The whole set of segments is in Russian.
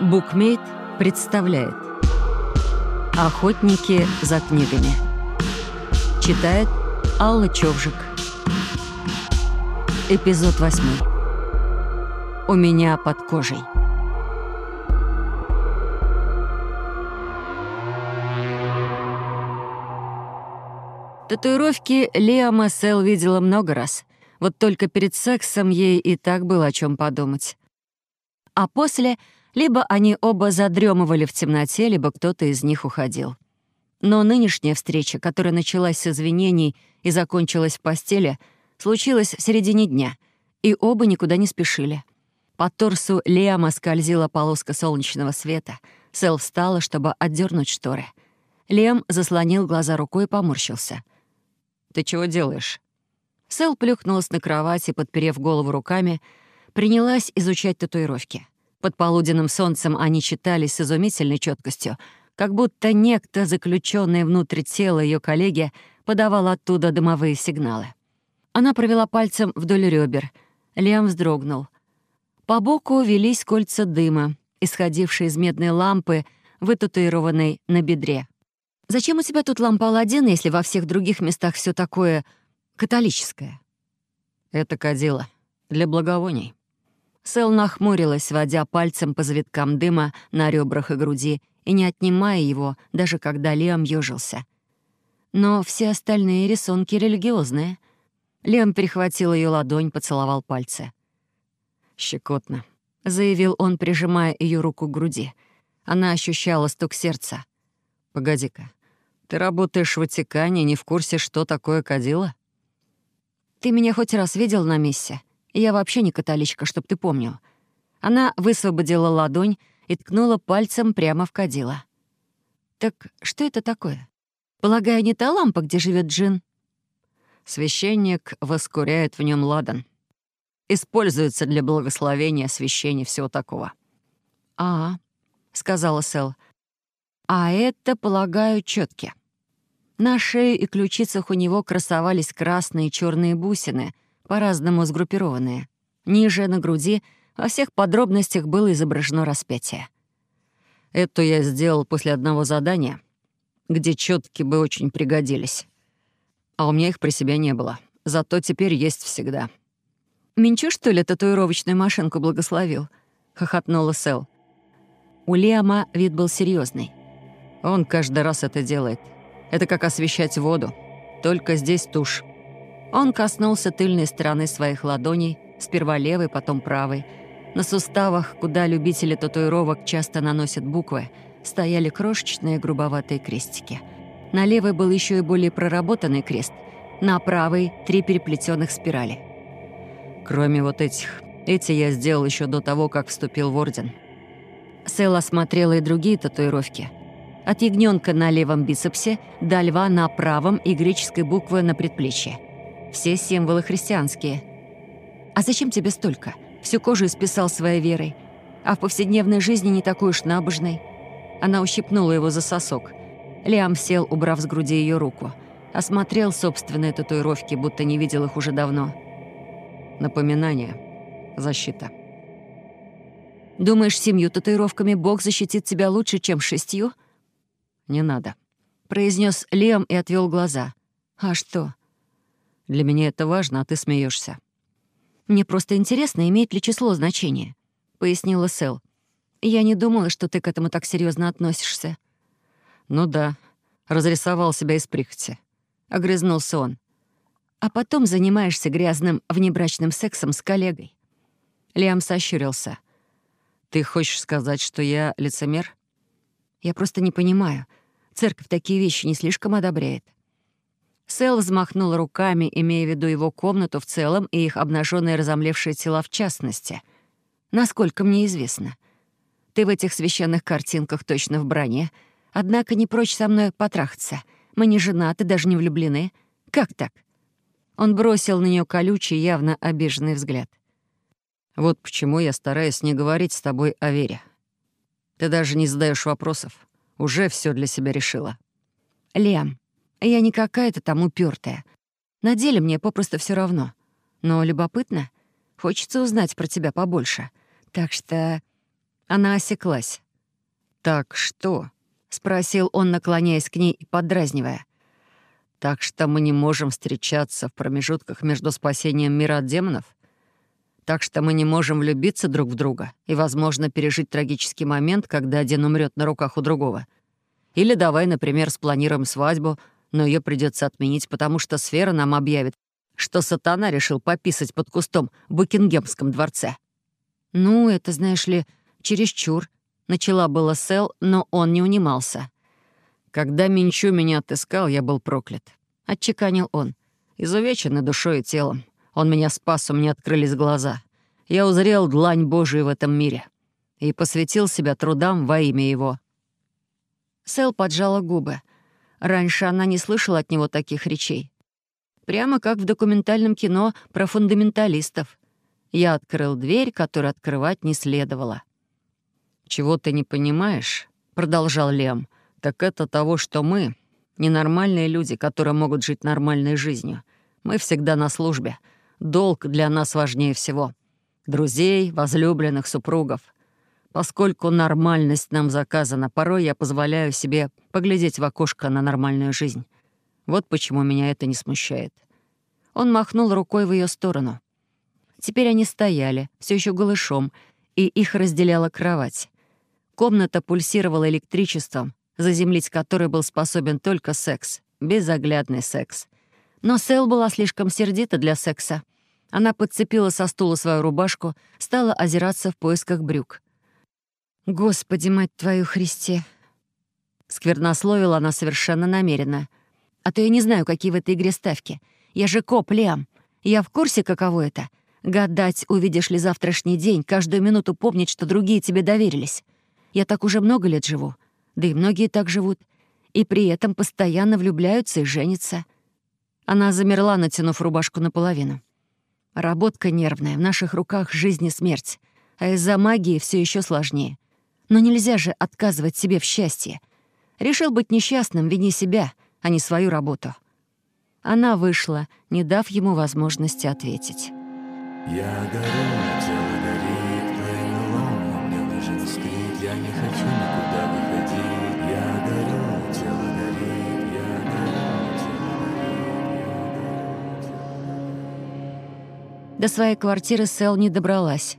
Букмейт представляет Охотники за книгами Читает Алла Човжик Эпизод восьмой У меня под кожей Татуировки Лиама Сэл видела много раз. Вот только перед сексом ей и так было о чем подумать. А после либо они оба задремывали в темноте, либо кто-то из них уходил. Но нынешняя встреча, которая началась с извинений и закончилась в постели, случилась в середине дня, и оба никуда не спешили. По торсу Лиама скользила полоска солнечного света. Сэл встала, чтобы отдернуть шторы. Лиам заслонил глаза рукой и поморщился — «Ты чего делаешь?» Сэл плюхнулась на кровати, подперев голову руками, принялась изучать татуировки. Под полуденным солнцем они читались с изумительной четкостью, как будто некто, заключенный внутрь тела ее коллеги, подавал оттуда дымовые сигналы. Она провела пальцем вдоль ребер. Лиам вздрогнул. По боку велись кольца дыма, исходившие из медной лампы, вытатуированной на бедре. Зачем у тебя тут лампа Аладдина, если во всех других местах все такое католическое?» «Это кадила. Для благовоний». Сэл нахмурилась, водя пальцем по завиткам дыма на ребрах и груди и не отнимая его, даже когда Лиам ёжился. Но все остальные рисунки религиозные. Лиам перехватил ее ладонь, поцеловал пальцы. «Щекотно», — заявил он, прижимая ее руку к груди. Она ощущала стук сердца. «Погоди-ка, ты работаешь в Ватикане, не в курсе, что такое кадила? Ты меня хоть раз видел на мессе? Я вообще не католичка, чтоб ты помнил. Она высвободила ладонь и ткнула пальцем прямо в кадила. Так что это такое? Полагаю, не та лампа, где живет Джин? Священник воскуряет в нем ладан. Используется для благословения, освящения, всего такого. «А, — сказала Сэл, а это, полагаю, четки. На шее и ключицах у него красовались красные и черные бусины, по-разному сгруппированные. Ниже, на груди, во всех подробностях было изображено распятие. Это я сделал после одного задания, где четки бы очень пригодились. А у меня их при себе не было. Зато теперь есть всегда. «Минчу, что ли, татуировочную машинку благословил?» — хохотнула Сэл. У Лиама вид был серьезный. Он каждый раз это делает. Это как освещать воду. Только здесь тушь. Он коснулся тыльной стороны своих ладоней, сперва левой, потом правой. На суставах, куда любители татуировок часто наносят буквы, стояли крошечные грубоватые крестики. На левой был еще и более проработанный крест, на правой — три переплетенных спирали. Кроме вот этих. Эти я сделал еще до того, как вступил в Орден. Сэл осмотрела и другие татуировки — от ягненка на левом бицепсе до льва на правом и греческой буквы на предплечье. Все символы христианские. «А зачем тебе столько? Всю кожу исписал своей верой. А в повседневной жизни не такой уж набожной». Она ущипнула его за сосок. Лиам сел, убрав с груди ее руку. Осмотрел собственные татуировки, будто не видел их уже давно. Напоминание. Защита. «Думаешь, семью татуировками Бог защитит тебя лучше, чем шестью?» не надо», — произнес Лем и отвел глаза. «А что?» «Для меня это важно, а ты смеешься. «Мне просто интересно, имеет ли число значение», — пояснила Сэл. «Я не думала, что ты к этому так серьезно относишься». «Ну да, разрисовал себя из прихоти», — огрызнулся он. «А потом занимаешься грязным внебрачным сексом с коллегой». Лиам сощурился. «Ты хочешь сказать, что я лицемер?» «Я просто не понимаю. Церковь такие вещи не слишком одобряет. Сэл взмахнул руками, имея в виду его комнату в целом и их обнаженные разомлевшие тела в частности. Насколько мне известно. Ты в этих священных картинках точно в броне, однако не прочь со мной потрахаться. Мы не женаты, даже не влюблены. Как так? Он бросил на нее колючий, явно обиженный взгляд. «Вот почему я стараюсь не говорить с тобой о вере. Ты даже не задаешь вопросов уже все для себя решила. Лем, я не какая-то там упертая. На деле мне попросту все равно. Но любопытно. Хочется узнать про тебя побольше. Так что... Она осеклась. «Так что?» — спросил он, наклоняясь к ней и подразнивая. «Так что мы не можем встречаться в промежутках между спасением мира от демонов? Так что мы не можем влюбиться друг в друга и, возможно, пережить трагический момент, когда один умрет на руках у другого? Или давай, например, спланируем свадьбу, но ее придется отменить, потому что сфера нам объявит, что сатана решил пописать под кустом в Букингемском дворце». «Ну, это, знаешь ли, чересчур», — начала было Сэл, но он не унимался. «Когда Минчу меня отыскал, я был проклят», — отчеканил он. «Изувеченный душой и телом. Он меня спас, у меня открылись глаза. Я узрел длань Божию в этом мире и посвятил себя трудам во имя его». Сэл поджала губы. Раньше она не слышала от него таких речей. Прямо как в документальном кино про фундаменталистов. Я открыл дверь, которую открывать не следовало. «Чего ты не понимаешь?» — продолжал Лем. «Так это того, что мы — ненормальные люди, которые могут жить нормальной жизнью. Мы всегда на службе. Долг для нас важнее всего. Друзей, возлюбленных, супругов. Поскольку нормальность нам заказана, порой я позволяю себе поглядеть в окошко на нормальную жизнь. Вот почему меня это не смущает». Он махнул рукой в ее сторону. Теперь они стояли, все еще голышом, и их разделяла кровать. Комната пульсировала электричеством, заземлить который был способен только секс, безоглядный секс. Но Сэл была слишком сердита для секса. Она подцепила со стула свою рубашку, стала озираться в поисках брюк. «Господи, мать твою, Христе!» Сквернословила она совершенно намеренно. «А то я не знаю, какие в этой игре ставки. Я же коп, Лиам. Я в курсе, каково это. Гадать, увидишь ли завтрашний день, каждую минуту помнить, что другие тебе доверились. Я так уже много лет живу. Да и многие так живут. И при этом постоянно влюбляются и женятся». Она замерла, натянув рубашку наполовину. Работка нервная, в наших руках жизнь и смерть. А из-за магии все еще сложнее. Но нельзя же отказывать себе в счастье. Решил быть несчастным, вини себя, а не свою работу. Она вышла, не дав ему возможности ответить. Я горю, тело горит, alone, но мне нужен скрит, я не хочу никуда выходить. Я горю, тело горит, я горю, тело горит, До своей квартиры Сэл не добралась.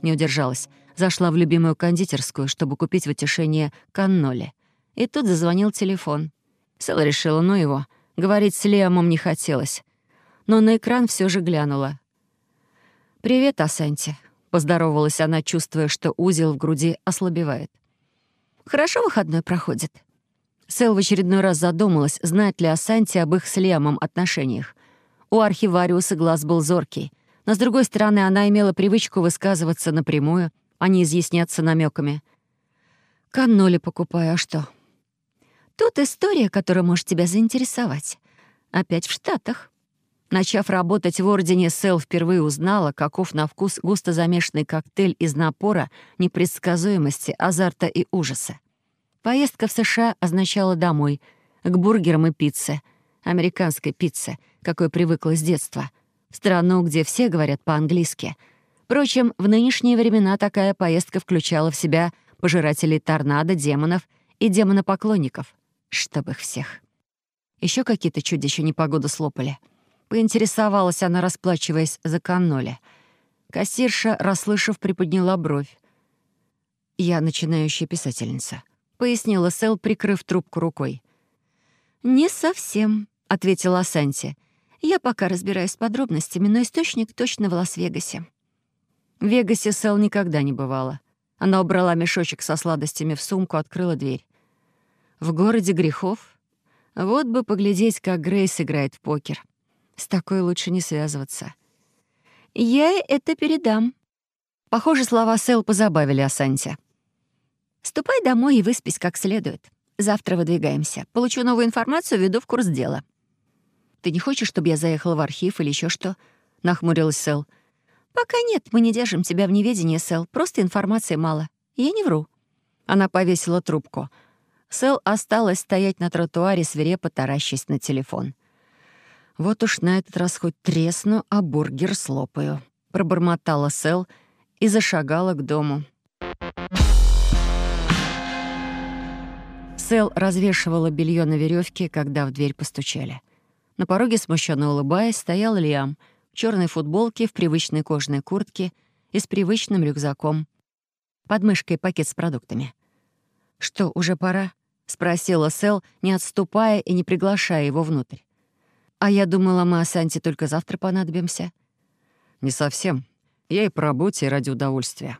Не удержалась. Зашла в любимую кондитерскую, чтобы купить в утешение канноли. И тут зазвонил телефон. Сэл решила, ну его — Говорить с Лиамом не хотелось. Но на экран все же глянула. «Привет, Асанти», — поздоровалась она, чувствуя, что узел в груди ослабевает. «Хорошо выходной проходит?» Сэл в очередной раз задумалась, знает ли Асанти об их с Лиамом отношениях. У архивариуса глаз был зоркий, но, с другой стороны, она имела привычку высказываться напрямую, а не изъясняться намеками. «Канноли покупаю, а что?» Тут история, которая может тебя заинтересовать. Опять в Штатах. Начав работать в Ордене, Сэл впервые узнала, каков на вкус густо замешанный коктейль из напора, непредсказуемости, азарта и ужаса. Поездка в США означала домой, к бургерам и пицце, американской пицце, какой привыкла с детства, в страну, где все говорят по-английски. Впрочем, в нынешние времена такая поездка включала в себя пожирателей торнадо, демонов и демонопоклонников. Чтоб их всех. Еще какие-то чудища непогоду слопали. Поинтересовалась она, расплачиваясь за канноли. Кассирша, расслышав, приподняла бровь. «Я начинающая писательница», — пояснила Сэл, прикрыв трубку рукой. «Не совсем», — ответила Санти. «Я пока разбираюсь с подробностями, но источник точно в Лас-Вегасе». В Вегасе Сэл никогда не бывала. Она убрала мешочек со сладостями в сумку, открыла дверь. В городе грехов? Вот бы поглядеть, как Грейс играет в покер. С такой лучше не связываться. Я это передам. Похоже, слова Сэл позабавили Асанти. Ступай домой и выспись как следует. Завтра выдвигаемся. Получу новую информацию, веду в курс дела. Ты не хочешь, чтобы я заехала в архив или еще что? Нахмурилась Сэл. «Пока нет, мы не держим тебя в неведении, Сэл. Просто информации мало. Я не вру». Она повесила трубку. Сэл осталась стоять на тротуаре, свирепо таращась на телефон. «Вот уж на этот раз хоть тресну, а бургер слопаю», — пробормотала Сэл и зашагала к дому. Сэл развешивала белье на веревке, когда в дверь постучали. На пороге, смущенно улыбаясь, стоял Лиам — черной футболке, в привычной кожаной куртке и с привычным рюкзаком. Под мышкой пакет с продуктами. «Что, уже пора?» — спросила Сэл, не отступая и не приглашая его внутрь. «А я думала, мы Асанте только завтра понадобимся». «Не совсем. Я и по работе, и ради удовольствия».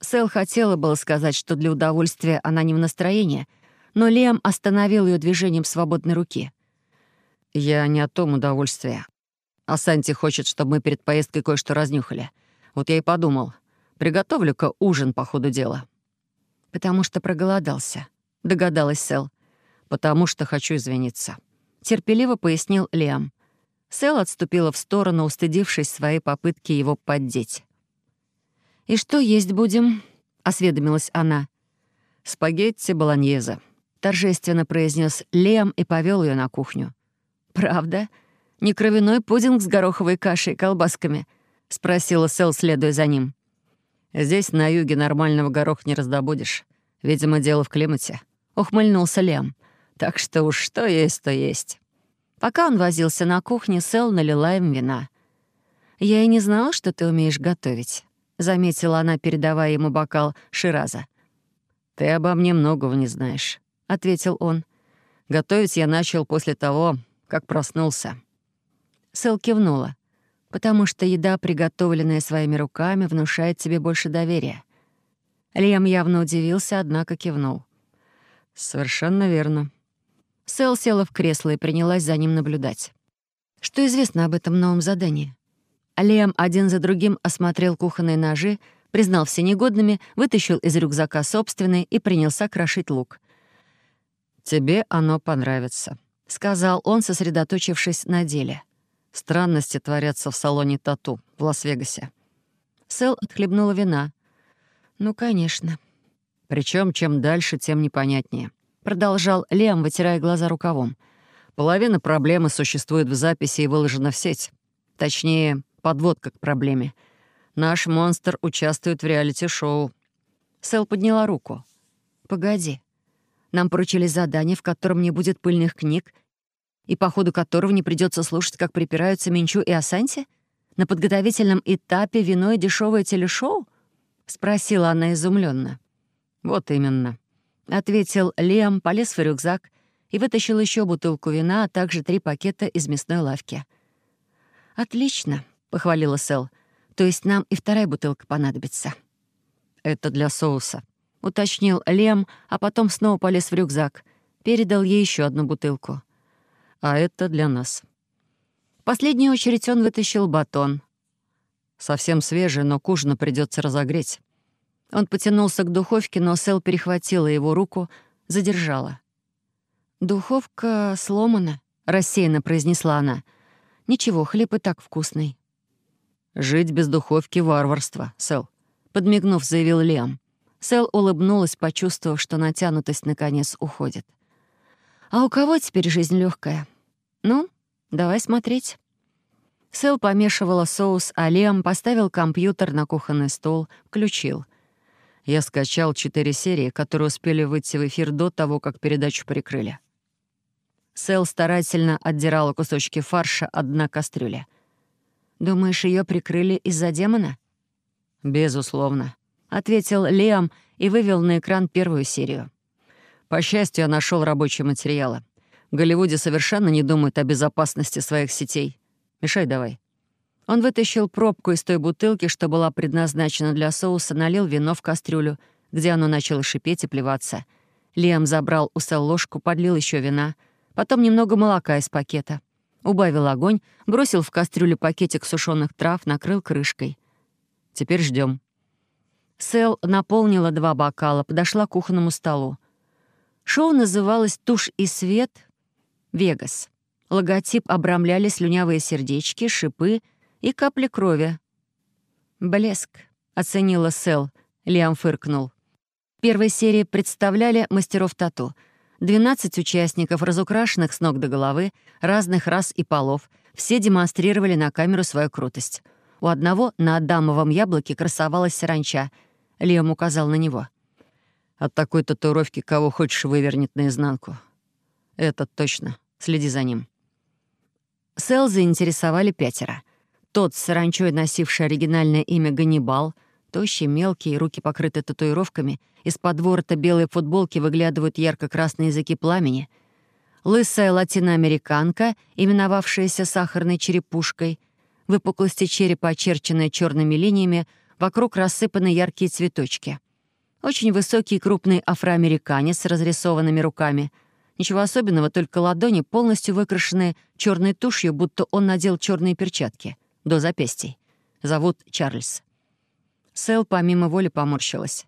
Сэл хотела было сказать, что для удовольствия она не в настроении, но Лем остановил ее движением свободной руки. «Я не о том удовольствии. А Санти хочет, чтобы мы перед поездкой кое-что разнюхали. Вот я и подумал, приготовлю-ка ужин по ходу дела». «Потому что проголодался», — догадалась Сэл. «Потому что хочу извиниться», — терпеливо пояснил Лиам. Сэл отступила в сторону, устыдившись своей попытки его поддеть. «И что есть будем?» — осведомилась она. «Спагетти болоньезе», — торжественно произнес Лем и повел ее на кухню. «Правда? Не кровяной пудинг с гороховой кашей и колбасками?» — спросила Сэл, следуя за ним. «Здесь на юге нормального гороха не раздобудешь. Видимо, дело в климате», — ухмыльнулся Лем. «Так что уж что есть, то есть». Пока он возился на кухне, Сэл налила им вина. «Я и не знала, что ты умеешь готовить», заметила она, передавая ему бокал Шираза. «Ты обо мне многого не знаешь», — ответил он. «Готовить я начал после того, как проснулся». Сэл кивнула, потому что еда, приготовленная своими руками, внушает тебе больше доверия. Лем явно удивился, однако кивнул. «Совершенно верно». Сэл села в кресло и принялась за ним наблюдать. «Что известно об этом новом задании?» Лем один за другим осмотрел кухонные ножи, признал все негодными, вытащил из рюкзака собственный и принялся крошить лук. «Тебе оно понравится», — сказал он, сосредоточившись на деле. «Странности творятся в салоне Тату в Лас-Вегасе». Сэл отхлебнула вина. «Ну, конечно». Причем чем дальше, тем непонятнее», — продолжал Лем, вытирая глаза рукавом. «Половина проблемы существует в записи и выложена в сеть. Точнее, подводка к проблеме. Наш монстр участвует в реалити-шоу». Сэл подняла руку. «Погоди. Нам поручили задание, в котором не будет пыльных книг, и по ходу которого не придется слушать, как припираются Минчу и Асанти? На подготовительном этапе вино и дешевое телешоу?» — спросила она изумленно. «Вот именно», — ответил Лиам, полез в рюкзак и вытащил еще бутылку вина, а также три пакета из мясной лавки. «Отлично», — похвалила Сэл. «То есть нам и вторая бутылка понадобится». «Это для соуса», — уточнил Лем, а потом снова полез в рюкзак. Передал ей еще одну бутылку. «А это для нас». В последнюю очередь он вытащил батон. «Совсем свежий, но к ужину придется разогреть». Он потянулся к духовке, но Сэл перехватила его руку, задержала. «Духовка сломана», — рассеянно произнесла она. «Ничего, хлеб и так вкусный». «Жить без духовки — варварство, Сэл», — подмигнув, заявил Лиам. Сэл улыбнулась, почувствовав, что натянутость наконец уходит. «А у кого теперь жизнь легкая? Ну, давай смотреть». Сэл помешивала соус, а Лиам поставил компьютер на кухонный стол, включил. Я скачал четыре серии, которые успели выйти в эфир до того, как передачу прикрыли. Сэл старательно отдирала кусочки фарша от дна кастрюли — Думаешь, ее прикрыли из-за демона?» «Безусловно», — ответил Лиам и вывел на экран первую серию. «По счастью, я нашел рабочие материалы. В Голливуде совершенно не думают о безопасности своих сетей. Мешай давай». Он вытащил пробку из той бутылки, что была предназначена для соуса, налил вино в кастрюлю, где оно начало шипеть и плеваться. Лиам забрал у Сэл ложку, подлил еще вина, потом немного молока из пакета — Убавил огонь, бросил в кастрюлю пакетик сушеных трав, накрыл крышкой. «Теперь ждем. Сэл наполнила два бокала, подошла к кухонному столу. Шоу называлось «Тушь и свет. Вегас». Логотип обрамляли слюнявые сердечки, шипы и капли крови. «Блеск», — оценила Сэл. Лиам фыркнул. В первой серии представляли мастеров тату — 12 участников, разукрашенных с ног до головы, разных рас и полов, все демонстрировали на камеру свою крутость. У одного на адамовом яблоке красовалась саранча. Лиам указал на него. От такой татуировки кого хочешь вывернет наизнанку. Этот точно. Следи за ним. Сэл заинтересовали пятеро. Тот с саранчой, носивший оригинальное имя Ганнибал, тощий, мелкий, руки покрыты татуировками, из-под ворота белой футболки выглядывают ярко-красные языки пламени. Лысая латиноамериканка, именовавшаяся сахарной черепушкой, выпуклости черепа, очерченные черными линиями, вокруг рассыпаны яркие цветочки. Очень высокий и крупный афроамериканец с разрисованными руками — Ничего особенного, только ладони полностью выкрашены черной тушью, будто он надел черные перчатки. До запястий. Зовут Чарльз. Сэл помимо воли поморщилась.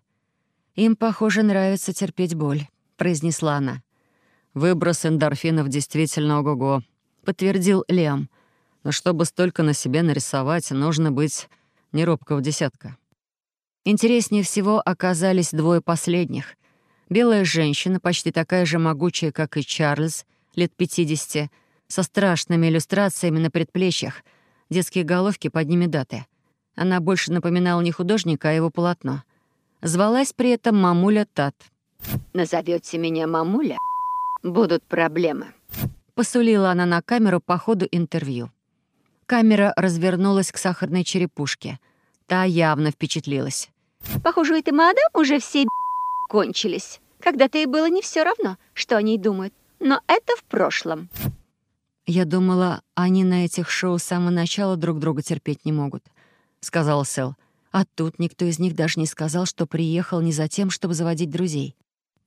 «Им, похоже, нравится терпеть боль», — произнесла она. «Выброс эндорфинов действительно ого-го», — подтвердил Лиам. «Но чтобы столько на себе нарисовать, нужно быть не робкого десятка». Интереснее всего оказались двое последних. Белая женщина, почти такая же могучая, как и Чарльз, лет 50, со страшными иллюстрациями на предплечьях, детские головки под ними даты. Она больше напоминала не художника, а его полотно. Звалась при этом Мамуля Тат. «Назовете меня Мамуля? Будут проблемы», — посулила она на камеру по ходу интервью. Камера развернулась к сахарной черепушке. Та явно впечатлилась. «Похоже, у этой мадам уже все кончились. Когда-то ей было не все равно, что о ней думают. Но это в прошлом. «Я думала, они на этих шоу с самого начала друг друга терпеть не могут», — сказал Сэл. А тут никто из них даже не сказал, что приехал не за тем, чтобы заводить друзей.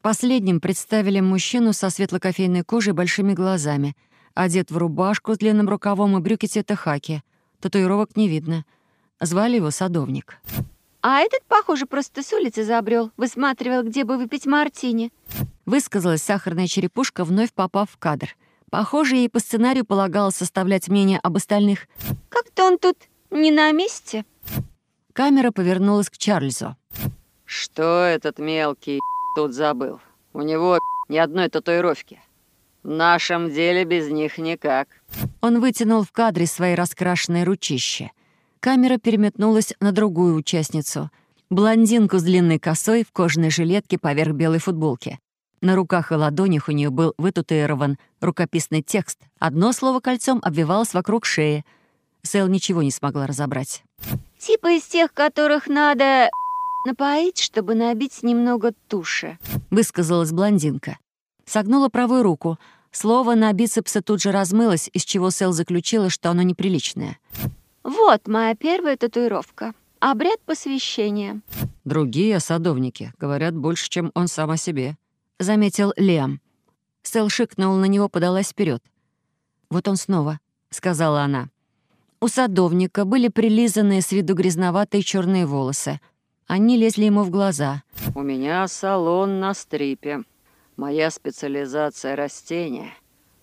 Последним представили мужчину со светло-кофейной кожей и большими глазами, одет в рубашку с длинным рукавом и брюки цвета хаки. Татуировок не видно. Звали его Садовник. А этот, похоже, просто с улицы забрел, высматривал, где бы выпить мартини. Высказалась сахарная черепушка, вновь попав в кадр. Похоже, ей по сценарию полагалось составлять мнение об остальных. Как-то он тут не на месте. Камера повернулась к Чарльзу. «Что этот мелкий тут забыл? У него ни одной татуировки. В нашем деле без них никак». Он вытянул в кадре свои раскрашенные ручища. Камера переметнулась на другую участницу. Блондинку с длинной косой в кожаной жилетке поверх белой футболки. На руках и ладонях у нее был вытатуирован рукописный текст. Одно слово кольцом обвивалось вокруг шеи. Сэл ничего не смогла разобрать. «Типа из тех, которых надо напоить, чтобы набить немного туши», — высказалась блондинка. Согнула правую руку. Слово на бицепсе тут же размылось, из чего Сэл заключила, что оно неприличное. Вот моя первая татуировка. Обряд посвящения. Другие садовники говорят больше, чем он сам о себе, заметил Лиам. Сэл шикнул на него, подалась вперед. «Вот он снова», — сказала она. У садовника были прилизанные с виду грязноватые черные волосы. Они лезли ему в глаза. «У меня салон на стрипе. Моя специализация — растения.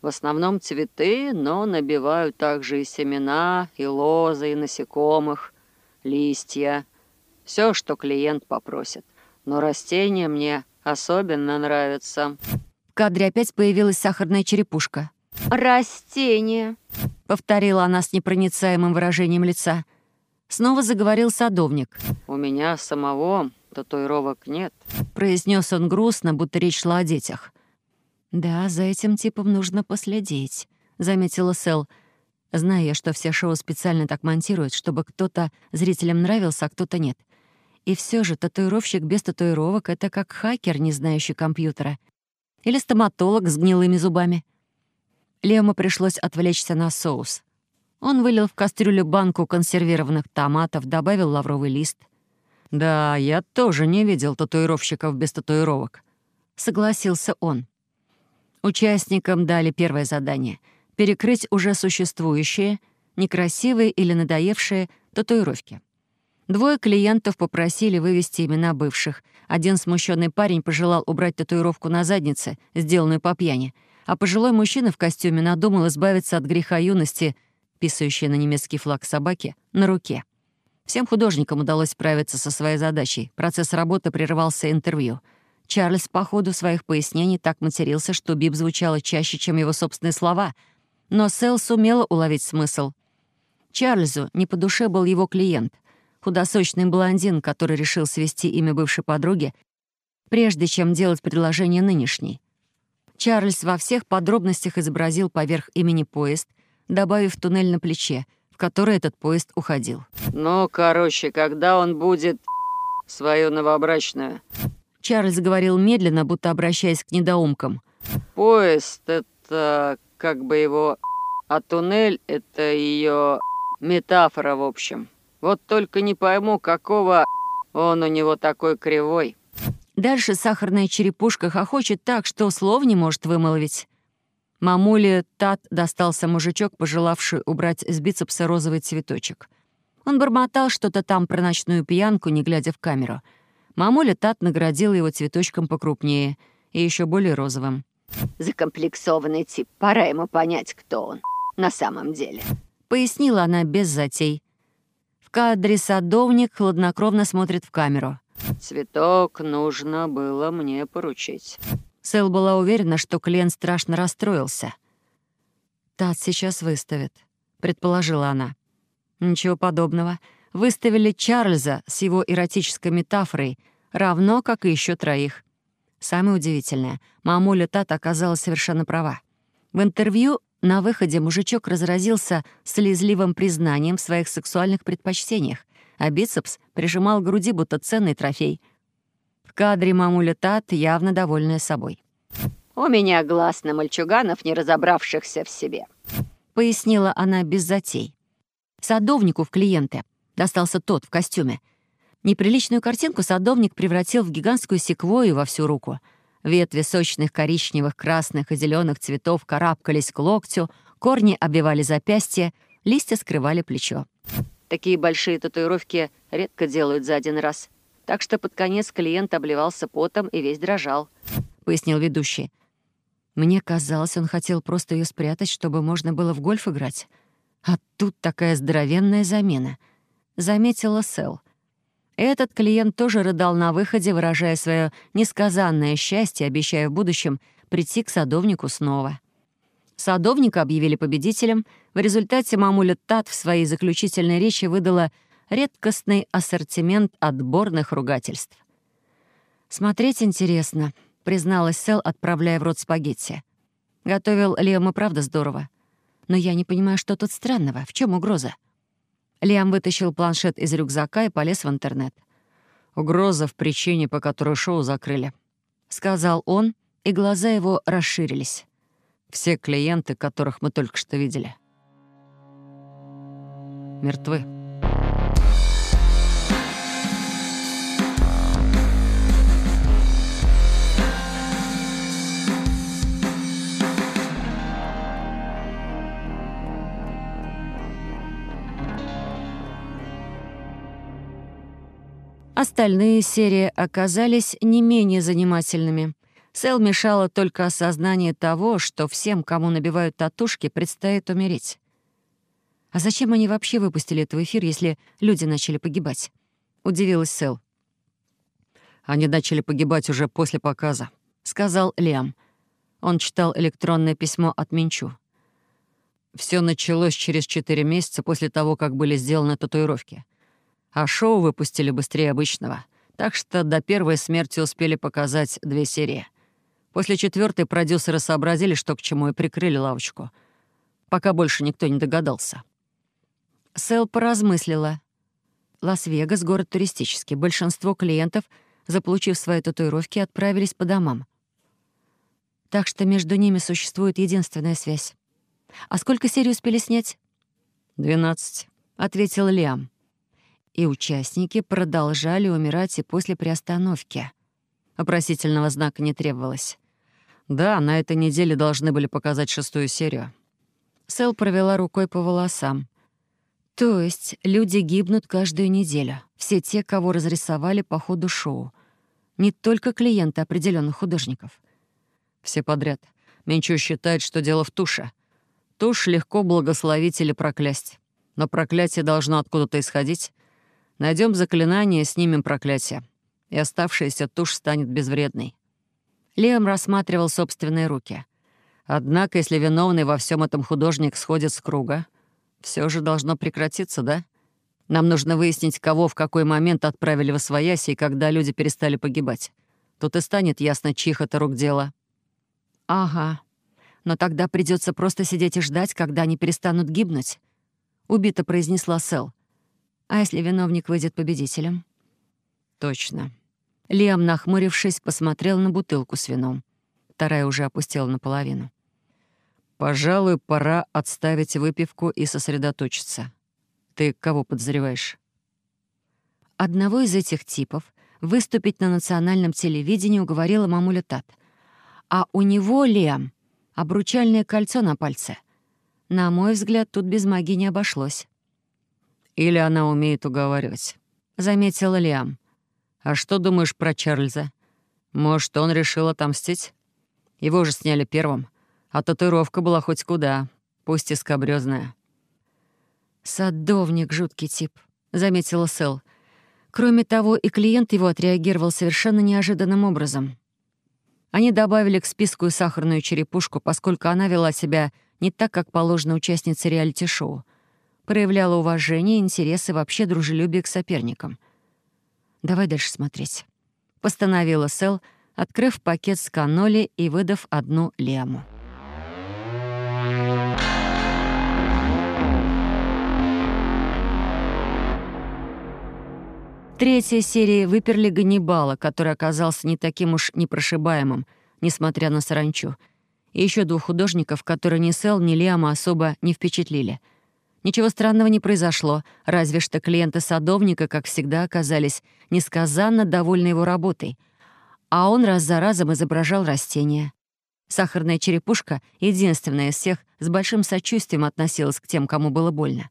В основном цветы, но набиваю также и семена, и лозы, и насекомых, листья. Все, что клиент попросит. Но растения мне особенно нравятся. В кадре опять появилась сахарная черепушка. «Растения», — повторила она с непроницаемым выражением лица. Снова заговорил садовник. «У меня самого татуировок нет», — произнес он грустно, будто речь шла о детях. «Да, за этим типом нужно последить», — заметила Сэл, зная, что все шоу специально так монтируют, чтобы кто-то зрителям нравился, а кто-то нет. И все же татуировщик без татуировок — это как хакер, не знающий компьютера. Или стоматолог с гнилыми зубами. Лему пришлось отвлечься на соус. Он вылил в кастрюлю банку консервированных томатов, добавил лавровый лист. «Да, я тоже не видел татуировщиков без татуировок», — согласился он. Участникам дали первое задание — перекрыть уже существующие, некрасивые или надоевшие татуировки. Двое клиентов попросили вывести имена бывших. Один смущенный парень пожелал убрать татуировку на заднице, сделанную по пьяни, а пожилой мужчина в костюме надумал избавиться от греха юности, писающей на немецкий флаг собаки, на руке. Всем художникам удалось справиться со своей задачей. Процесс работы прерывался интервью — Чарльз по ходу своих пояснений так матерился, что Бип звучало чаще, чем его собственные слова. Но Сэл сумела уловить смысл. Чарльзу не по душе был его клиент, худосочный блондин, который решил свести имя бывшей подруги прежде чем делать предложение нынешней. Чарльз во всех подробностях изобразил поверх имени поезд, добавив туннель на плече, в который этот поезд уходил. «Ну, короче, когда он будет свою новобрачную?» Чарльз говорил медленно, будто обращаясь к недоумкам. «Поезд — это как бы его... А туннель — это ее метафора, в общем. Вот только не пойму, какого он у него такой кривой». Дальше сахарная черепушка хохочет так, что слов не может вымолвить. Мамуле Тат достался мужичок, пожелавший убрать с бицепса розовый цветочек. Он бормотал что-то там про ночную пьянку, не глядя в камеру. Мамуля Тат наградила его цветочком покрупнее и еще более розовым. Закомплексованный тип. Пора ему понять, кто он на самом деле. Пояснила она без затей. В кадре садовник хладнокровно смотрит в камеру. «Цветок нужно было мне поручить». Сэл была уверена, что клиент страшно расстроился. «Тат сейчас выставит», — предположила она. Ничего подобного. Выставили Чарльза с его эротической метафорой, равно как и еще троих. Самое удивительное, мамуля Тат оказалась совершенно права. В интервью на выходе мужичок разразился слезливым признанием в своих сексуальных предпочтениях, а бицепс прижимал к груди, будто ценный трофей — в кадре мамуля Тат, явно довольная собой. «У меня глаз на мальчуганов, не разобравшихся в себе», — пояснила она без затей. Садовнику в клиенты достался тот в костюме. Неприличную картинку садовник превратил в гигантскую секвою во всю руку. Ветви сочных коричневых, красных и зеленых цветов карабкались к локтю, корни обвивали запястье, листья скрывали плечо. Такие большие татуировки редко делают за один раз так что под конец клиент обливался потом и весь дрожал», — пояснил ведущий. Мне казалось, он хотел просто ее спрятать, чтобы можно было в гольф играть. А тут такая здоровенная замена. Заметила Сэл. Этот клиент тоже рыдал на выходе, выражая свое несказанное счастье, обещая в будущем прийти к садовнику снова. Садовника объявили победителем. В результате мамуля Тат в своей заключительной речи выдала редкостный ассортимент отборных ругательств. «Смотреть интересно», — призналась Сэл, отправляя в рот спагетти. Готовил Лиам и правда здорово. Но я не понимаю, что тут странного, в чем угроза? Лиам вытащил планшет из рюкзака и полез в интернет. «Угроза в причине, по которой шоу закрыли», — сказал он, и глаза его расширились. «Все клиенты, которых мы только что видели, мертвы». Остальные серии оказались не менее занимательными. Сэл мешало только осознание того, что всем, кому набивают татушки, предстоит умереть. «А зачем они вообще выпустили этот эфир, если люди начали погибать?» — удивилась Сэл. «Они начали погибать уже после показа», — сказал Лиам. Он читал электронное письмо от Минчу. Все началось через четыре месяца после того, как были сделаны татуировки а шоу выпустили быстрее обычного, так что до первой смерти успели показать две серии. После четвертой продюсеры сообразили, что к чему, и прикрыли лавочку, пока больше никто не догадался. Сэл поразмыслила. Лас-Вегас — город туристический. Большинство клиентов, заполучив свои татуировки, отправились по домам. Так что между ними существует единственная связь. «А сколько серий успели снять?» «Двенадцать», — ответил Лиам и участники продолжали умирать и после приостановки. Опросительного знака не требовалось. Да, на этой неделе должны были показать шестую серию. Сэл провела рукой по волосам. То есть люди гибнут каждую неделю. Все те, кого разрисовали по ходу шоу. Не только клиенты определенных художников. Все подряд. Менчу считает, что дело в туше. Тушь легко благословить или проклясть. Но проклятие должно откуда-то исходить, Найдем заклинание, снимем проклятие, и оставшаяся тушь станет безвредной. Леом рассматривал собственные руки. Однако, если виновный во всем этом художник сходит с круга, все же должно прекратиться, да? Нам нужно выяснить, кого в какой момент отправили в Освояси и когда люди перестали погибать. Тут и станет ясно, чьих это рук дело». «Ага. Но тогда придется просто сидеть и ждать, когда они перестанут гибнуть», — убито произнесла Сэл. «А если виновник выйдет победителем?» «Точно». Лиам, нахмурившись, посмотрел на бутылку с вином. Вторая уже опустела наполовину. «Пожалуй, пора отставить выпивку и сосредоточиться. Ты кого подозреваешь?» Одного из этих типов выступить на национальном телевидении уговорила мамуля Тат. А у него, Лиам, обручальное кольцо на пальце. На мой взгляд, тут без магии не обошлось. «Или она умеет уговаривать», — заметила Лиам. «А что думаешь про Чарльза? Может, он решил отомстить? Его же сняли первым, а татуировка была хоть куда, пусть и скобрёзная». «Садовник — жуткий тип», — заметила Сэл. Кроме того, и клиент его отреагировал совершенно неожиданным образом. Они добавили к списку и сахарную черепушку, поскольку она вела себя не так, как положено участнице реалити-шоу. Проявляла уважение, интерес и вообще дружелюбие к соперникам. «Давай дальше смотреть», — постановила Сэл, открыв пакет с каноли и выдав одну лему. Третья серия выперли Ганнибала, который оказался не таким уж непрошибаемым, несмотря на саранчу. И еще двух художников, которые ни Сэл, ни Лиама особо не впечатлили. Ничего странного не произошло, разве что клиенты садовника, как всегда, оказались несказанно довольны его работой. А он раз за разом изображал растения. Сахарная черепушка, единственная из всех, с большим сочувствием относилась к тем, кому было больно.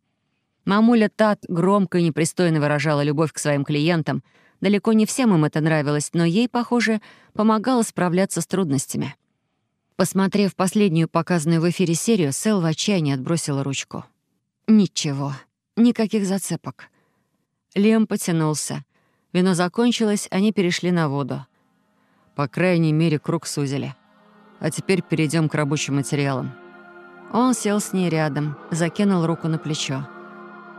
Мамуля Тат громко и непристойно выражала любовь к своим клиентам. Далеко не всем им это нравилось, но ей, похоже, помогало справляться с трудностями. Посмотрев последнюю показанную в эфире серию, Сэл в отчаянии отбросила ручку. Ничего, никаких зацепок. Лем потянулся. Вино закончилось, они перешли на воду. По крайней мере, круг сузили. А теперь перейдем к рабочим материалам. Он сел с ней рядом, закинул руку на плечо.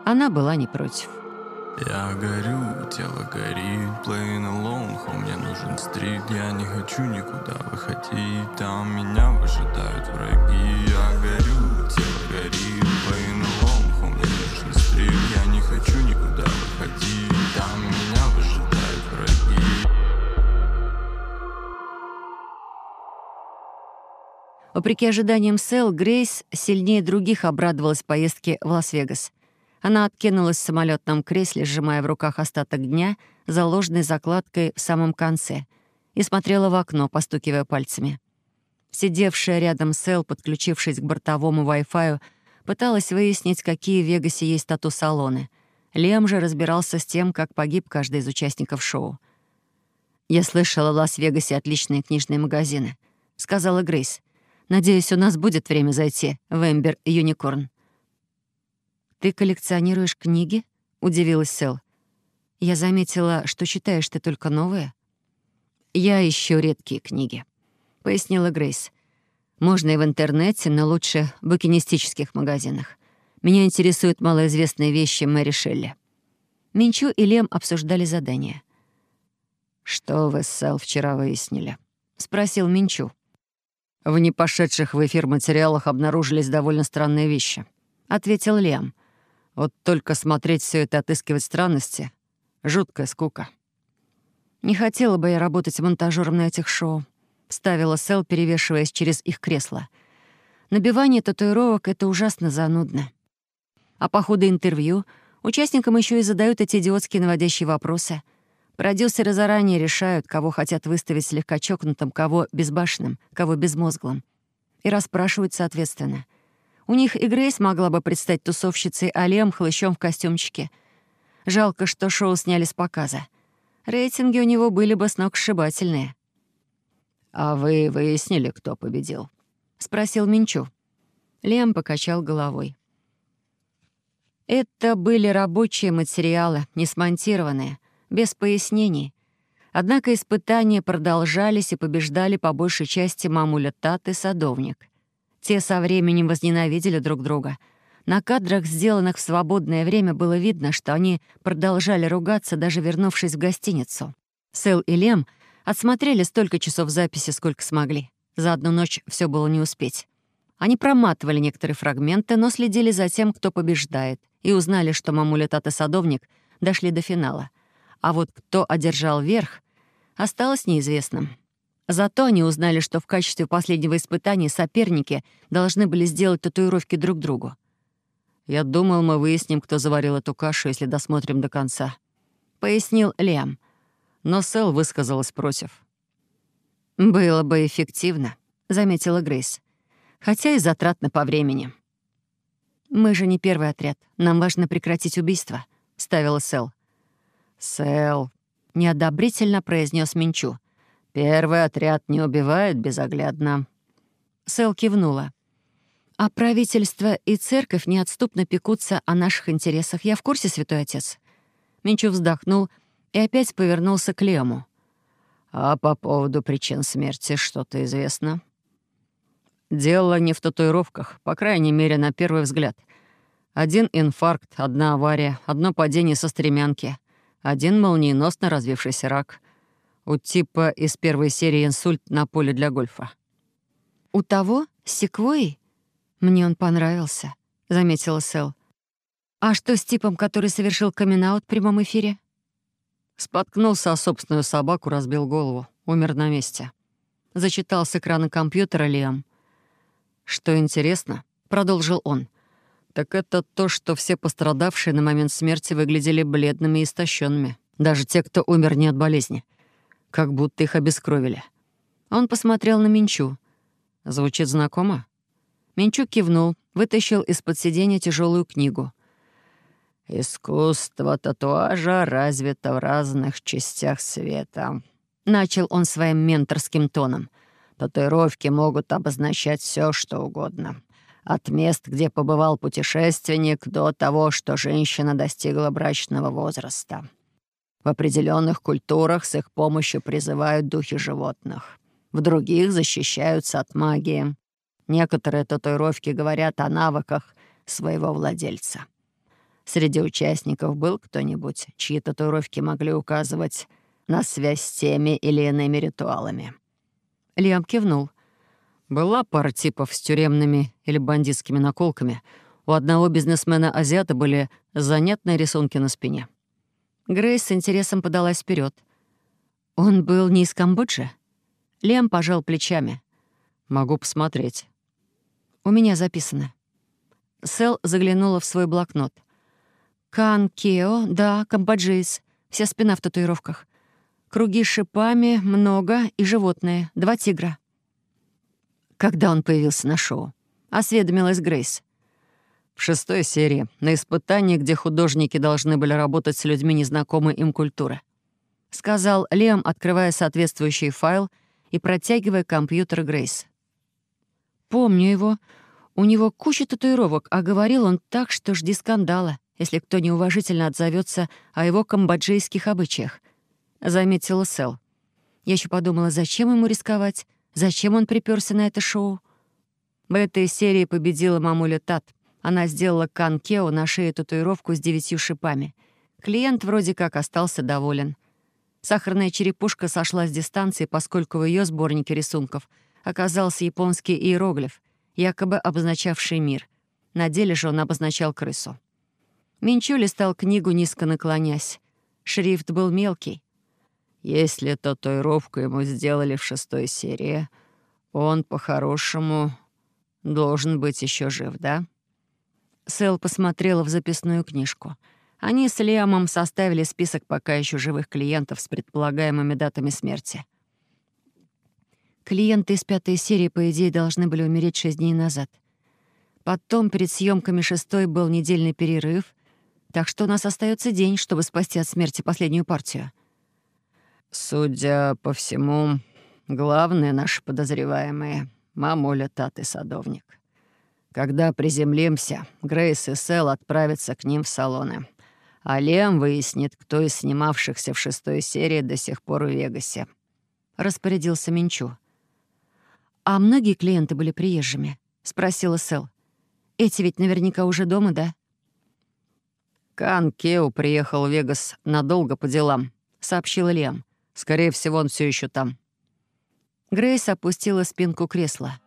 Она была не против. Я горю, тело горит, playing alone, хо, мне нужен стрит Я не хочу никуда выходить, там меня выжидают враги Я горю, тело горит, playing alone, хочу никуда выходить, там меня выжидают враги Вопреки ожиданиям Сэл, Грейс сильнее других обрадовалась поездке в Лас-Вегас — она откинулась в самолетном кресле, сжимая в руках остаток дня, заложенный закладкой в самом конце, и смотрела в окно, постукивая пальцами. Сидевшая рядом Сэл, подключившись к бортовому Wi-Fi, пыталась выяснить, какие в Вегасе есть тату-салоны. Лем же разбирался с тем, как погиб каждый из участников шоу. «Я слышала, в Лас-Вегасе отличные книжные магазины», — сказала Грейс. «Надеюсь, у нас будет время зайти в Эмбер Юникорн». «Ты коллекционируешь книги?» — удивилась Сэл. «Я заметила, что читаешь ты только новые». «Я ищу редкие книги», — пояснила Грейс. «Можно и в интернете, но лучше в букинистических магазинах. Меня интересуют малоизвестные вещи Мэри Шелли». Минчу и Лем обсуждали задание. «Что вы с Сэл вчера выяснили?» — спросил Минчу. «В непошедших в эфир материалах обнаружились довольно странные вещи», — ответил Лем. Вот только смотреть все это отыскивать странности — жуткая скука. «Не хотела бы я работать монтажером на этих шоу», — ставила Сэл, перевешиваясь через их кресло. «Набивание татуировок — это ужасно занудно. А по ходу интервью участникам еще и задают эти идиотские наводящие вопросы. Продюсеры заранее решают, кого хотят выставить слегка чокнутым, кого безбашенным, кого безмозглым. И расспрашивают соответственно — у них и Грейс могла бы предстать тусовщицей, а Лем — хлыщом в костюмчике. Жалко, что шоу сняли с показа. Рейтинги у него были бы сногсшибательные. «А вы выяснили, кто победил?» — спросил Минчу. Лем покачал головой. Это были рабочие материалы, не смонтированные, без пояснений. Однако испытания продолжались и побеждали по большей части мамуля Тат и садовник. Те со временем возненавидели друг друга. На кадрах, сделанных в свободное время, было видно, что они продолжали ругаться, даже вернувшись в гостиницу. Сэл и Лем Отсмотрели столько часов записи, сколько смогли. За одну ночь все было не успеть. Они проматывали некоторые фрагменты, но следили за тем, кто побеждает, и узнали, что мамуля Тат и Садовник дошли до финала. А вот кто одержал верх, осталось неизвестным. Зато они узнали, что в качестве последнего испытания соперники должны были сделать татуировки друг другу. «Я думал, мы выясним, кто заварил эту кашу, если досмотрим до конца», — пояснил Лиам. Но Сэл высказалась против. «Было бы эффективно», — заметила Грейс. «Хотя и затратно по времени». «Мы же не первый отряд. Нам важно прекратить убийство», — ставила Сэл. «Сэл», — неодобрительно произнес Минчу. «Первый отряд не убивает безоглядно». Сэл кивнула. «А правительство и церковь неотступно пекутся о наших интересах. Я в курсе, святой отец?» Минчу вздохнул и опять повернулся к Лему. «А по поводу причин смерти что-то известно?» «Дело не в татуировках, по крайней мере, на первый взгляд. Один инфаркт, одна авария, одно падение со стремянки, один молниеносно развившийся рак. У типа из первой серии инсульт на поле для гольфа». «У того? С секвойей? Мне он понравился», — заметила Сэл. «А что с типом, который совершил камин в прямом эфире?» Споткнулся о собственную собаку, разбил голову. Умер на месте. Зачитал с экрана компьютера Лиам. «Что интересно», — продолжил он, «так это то, что все пострадавшие на момент смерти выглядели бледными и истощенными. Даже те, кто умер не от болезни. Как будто их обескровили». Он посмотрел на Минчу. «Звучит знакомо?» Минчук кивнул, вытащил из-под сиденья тяжелую книгу — «Искусство татуажа развито в разных частях света», — начал он своим менторским тоном. «Татуировки могут обозначать все, что угодно. От мест, где побывал путешественник, до того, что женщина достигла брачного возраста. В определенных культурах с их помощью призывают духи животных. В других защищаются от магии. Некоторые татуировки говорят о навыках своего владельца. Среди участников был кто-нибудь, чьи татуировки могли указывать на связь с теми или иными ритуалами?» Лиам кивнул. «Была пара типов с тюремными или бандитскими наколками. У одного бизнесмена-азиата были занятные рисунки на спине». Грейс с интересом подалась вперед. «Он был не из Камбоджи?» Лиам пожал плечами. «Могу посмотреть». «У меня записано». Сэл заглянула в свой блокнот. Кан Кео, да, камбоджиец. Вся спина в татуировках. Круги с шипами, много и животные. Два тигра. Когда он появился на шоу? Осведомилась Грейс. В шестой серии, на испытании, где художники должны были работать с людьми незнакомой им культуры. Сказал Лем, открывая соответствующий файл и протягивая компьютер Грейс. «Помню его. У него куча татуировок, а говорил он так, что жди скандала если кто неуважительно отзовется о его камбоджийских обычаях», — заметила Сэл. Я еще подумала, зачем ему рисковать, зачем он приперся на это шоу. В этой серии победила мамуля Тат. Она сделала Кан Кео на шее татуировку с девятью шипами. Клиент вроде как остался доволен. Сахарная черепушка сошла с дистанции, поскольку в ее сборнике рисунков оказался японский иероглиф, якобы обозначавший мир. На деле же он обозначал крысу. Минчу листал книгу, низко наклонясь. Шрифт был мелкий. Если татуировку ему сделали в шестой серии, он, по-хорошему, должен быть еще жив, да? Сэл посмотрела в записную книжку. Они с Лиамом составили список пока еще живых клиентов с предполагаемыми датами смерти. Клиенты из пятой серии, по идее, должны были умереть шесть дней назад. Потом перед съемками шестой был недельный перерыв — так что у нас остается день, чтобы спасти от смерти последнюю партию. Судя по всему, главные наши подозреваемые — мамуля, тат и садовник. Когда приземлимся, Грейс и Сэл отправятся к ним в салоны. А Лем выяснит, кто из снимавшихся в шестой серии до сих пор в Вегасе. Распорядился Минчу. «А многие клиенты были приезжими?» — спросила Сэл. «Эти ведь наверняка уже дома, да?» «Кан Кео приехал в Вегас надолго по делам», — сообщил Лем. Скорее всего, он все еще там». Грейс опустила спинку кресла.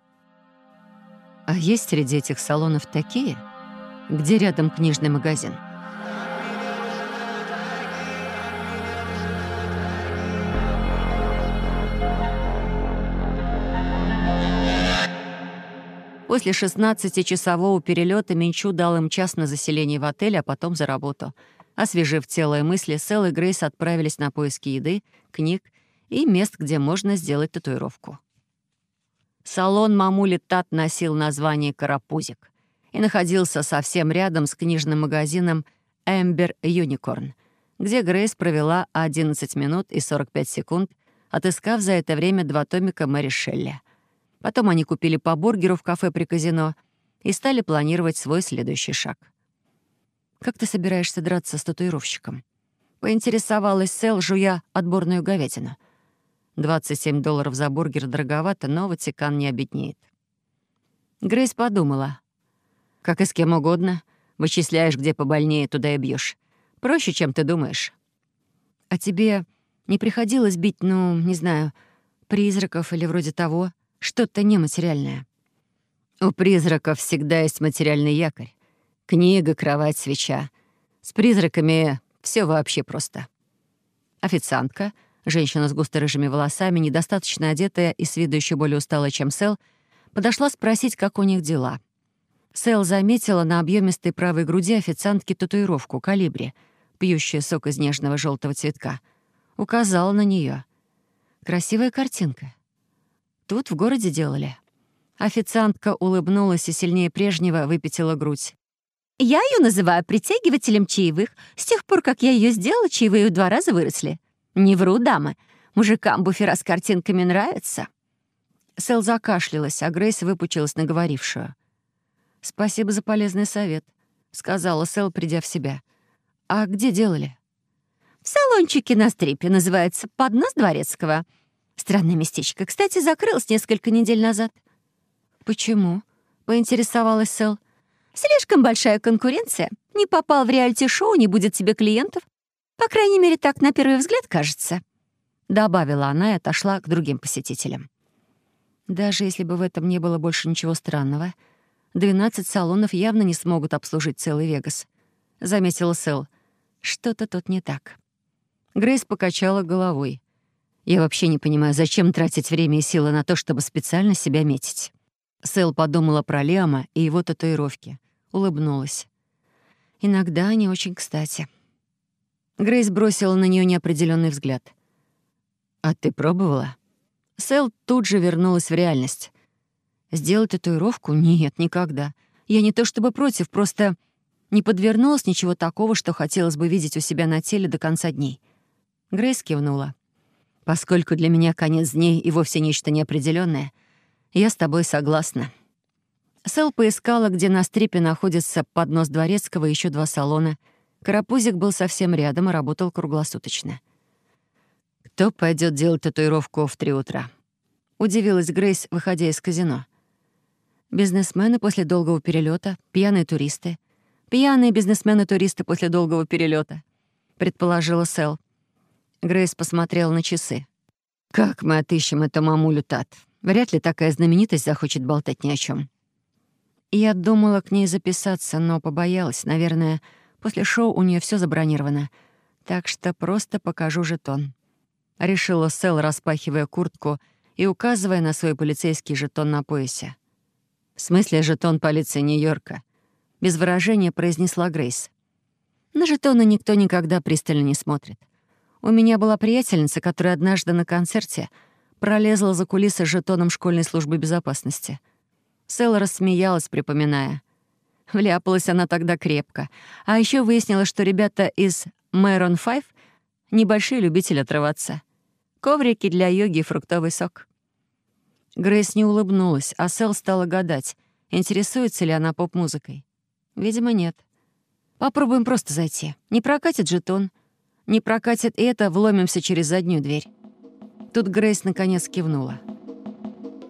«А есть среди этих салонов такие, где рядом книжный магазин?» После 16-часового перелета Минчу дал им час на заселение в отель, а потом за работу. Освежив тело и мысли, Сэл и Грейс отправились на поиски еды, книг и мест, где можно сделать татуировку. Салон мамули Тат носил название «Карапузик» и находился совсем рядом с книжным магазином «Эмбер Юникорн», где Грейс провела 11 минут и 45 секунд, отыскав за это время два томика Мэри Шелли. Потом они купили по бургеру в кафе при казино и стали планировать свой следующий шаг. «Как ты собираешься драться с татуировщиком?» Поинтересовалась Сэл, жуя отборную говядину. 27 долларов за бургер дороговато, но Ватикан не обеднеет. Грейс подумала. «Как и с кем угодно. Вычисляешь, где побольнее, туда и бьешь. Проще, чем ты думаешь». «А тебе не приходилось бить, ну, не знаю, призраков или вроде того?» Что-то нематериальное. У призраков всегда есть материальный якорь. Книга, кровать, свеча. С призраками все вообще просто. Официантка, женщина с густо-рыжими волосами, недостаточно одетая и с виду еще более усталая, чем Сэл, подошла спросить, как у них дела. Сэл заметила на объемистой правой груди официантки татуировку «Калибри», пьющую сок из нежного желтого цветка. Указала на нее. Красивая картинка. Тут в городе делали». Официантка улыбнулась и сильнее прежнего выпятила грудь. «Я ее называю притягивателем чаевых. С тех пор, как я ее сделала, чаевые в два раза выросли. Не вру, дамы. Мужикам буфера с картинками нравятся». Сэл закашлялась, а Грейс выпучилась на говорившую. «Спасибо за полезный совет», — сказала Сэл, придя в себя. «А где делали?» «В салончике на стрипе, называется «Поднос дворецкого». Странное местечко. Кстати, закрылось несколько недель назад. «Почему?» — поинтересовалась Сэл. «Слишком большая конкуренция. Не попал в реалити-шоу, не будет тебе клиентов. По крайней мере, так на первый взгляд кажется». Добавила она и отошла к другим посетителям. Даже если бы в этом не было больше ничего странного, 12 салонов явно не смогут обслужить целый Вегас. Заметила Сэл. Что-то тут не так. Грейс покачала головой. Я вообще не понимаю, зачем тратить время и силы на то, чтобы специально себя метить. Сэл подумала про Лиама и его татуировки. Улыбнулась. Иногда они очень кстати. Грейс бросила на нее неопределенный взгляд. «А ты пробовала?» Сэл тут же вернулась в реальность. «Сделать татуировку? Нет, никогда. Я не то чтобы против, просто не подвернулось ничего такого, что хотелось бы видеть у себя на теле до конца дней». Грейс кивнула. Поскольку для меня конец дней и вовсе нечто неопределенное, я с тобой согласна. Сэл поискала, где на стрипе находится поднос дворецкого и еще два салона. Карапузик был совсем рядом и работал круглосуточно. «Кто пойдет делать татуировку в три утра?» — удивилась Грейс, выходя из казино. «Бизнесмены после долгого перелета, пьяные туристы. Пьяные бизнесмены-туристы после долгого перелета, предположила Сэл. Грейс посмотрела на часы. «Как мы отыщем эту мамулю Тат? Вряд ли такая знаменитость захочет болтать ни о чем. Я думала к ней записаться, но побоялась. Наверное, после шоу у нее все забронировано. Так что просто покажу жетон. Решила Сэл, распахивая куртку и указывая на свой полицейский жетон на поясе. «В смысле жетон полиции Нью-Йорка?» Без выражения произнесла Грейс. На жетоны никто никогда пристально не смотрит. У меня была приятельница, которая однажды на концерте пролезла за кулисы жетоном школьной службы безопасности. Сэл рассмеялась, припоминая. Вляпалась она тогда крепко. А еще выяснилось, что ребята из Мэйрон 5 — небольшие любители отрываться. Коврики для йоги и фруктовый сок. Грейс не улыбнулась, а Сэл стала гадать, интересуется ли она поп-музыкой. Видимо, нет. Попробуем просто зайти. Не прокатит жетон — не прокатит и это, вломимся через заднюю дверь. Тут Грейс наконец кивнула.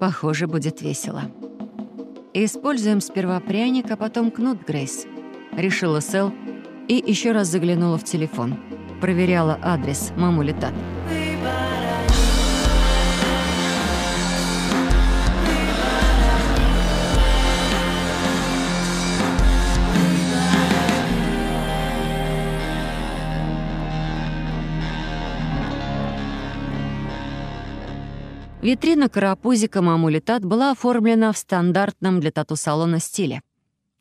Похоже, будет весело. Используем сперва пряник, а потом кнут, Грейс. Решила Сэл и еще раз заглянула в телефон. Проверяла адрес маму Летат. Витрина карапузика «Мамулитат» была оформлена в стандартном для тату-салона стиле.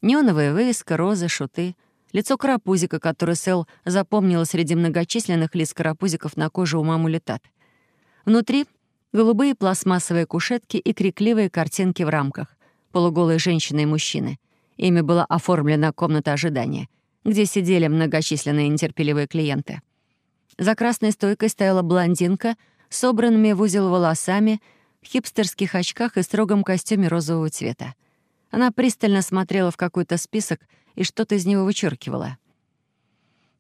Неоновая вывеска, розы, шуты, лицо карапузика, которое Сэл запомнила среди многочисленных лиц карапузиков на коже у «Мамулитат». Внутри — голубые пластмассовые кушетки и крикливые картинки в рамках, полуголые женщины и мужчины. Ими была оформлена комната ожидания, где сидели многочисленные нетерпеливые клиенты. За красной стойкой стояла блондинка — собранными в узел волосами, в хипстерских очках и строгом костюме розового цвета. Она пристально смотрела в какой-то список и что-то из него вычеркивала.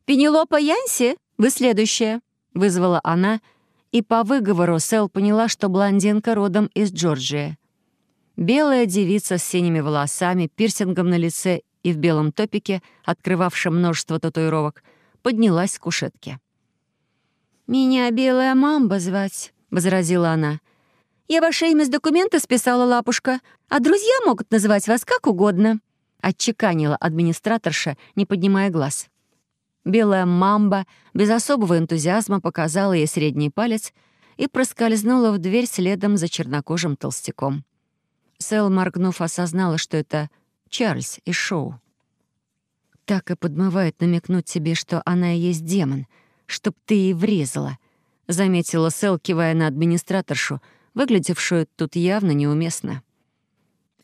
«Пенелопа Янси, вы следующая», — вызвала она, и по выговору Сэл поняла, что блондинка родом из Джорджии. Белая девица с синими волосами, пирсингом на лице и в белом топике, открывавшем множество татуировок, поднялась с кушетки. «Меня Белая Мамба звать», — возразила она. «Я ваше имя с документа списала, лапушка, а друзья могут называть вас как угодно», — отчеканила администраторша, не поднимая глаз. Белая Мамба без особого энтузиазма показала ей средний палец и проскользнула в дверь следом за чернокожим толстяком. Сэл, моргнув, осознала, что это Чарльз из шоу. Так и подмывает намекнуть себе, что она и есть демон — чтоб ты ей врезала», — заметила Сэл, кивая на администраторшу, выглядевшую тут явно неуместно.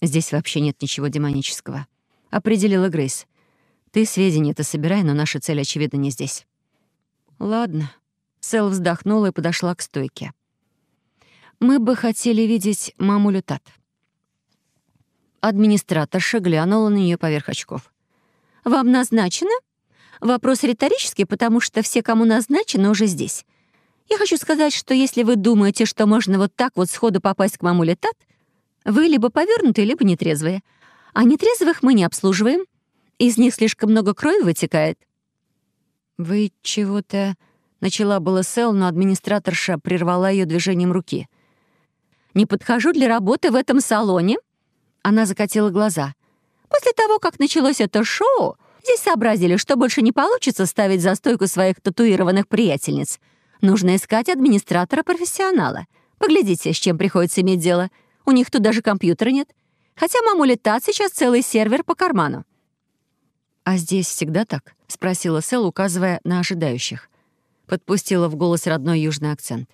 «Здесь вообще нет ничего демонического», — определила Грейс. «Ты сведения-то собирай, но наша цель, очевидно, не здесь». «Ладно». Сэл вздохнула и подошла к стойке. «Мы бы хотели видеть мамулю Тат». Администраторша глянула на нее поверх очков. «Вам назначено?» Вопрос риторический, потому что все, кому назначено, уже здесь. Я хочу сказать, что если вы думаете, что можно вот так вот сходу попасть к мамуле Тат, вы либо повернутые, либо нетрезвые. А нетрезвых мы не обслуживаем. Из них слишком много крови вытекает. «Вы чего-то...» — начала было Сэл, но администраторша прервала ее движением руки. «Не подхожу для работы в этом салоне?» Она закатила глаза. «После того, как началось это шоу, Здесь сообразили, что больше не получится ставить за стойку своих татуированных приятельниц. Нужно искать администратора-профессионала. Поглядите, с чем приходится иметь дело. У них тут даже компьютера нет. Хотя маму летат сейчас целый сервер по карману. «А здесь всегда так?» — спросила Сэл, указывая на ожидающих. Подпустила в голос родной южный акцент.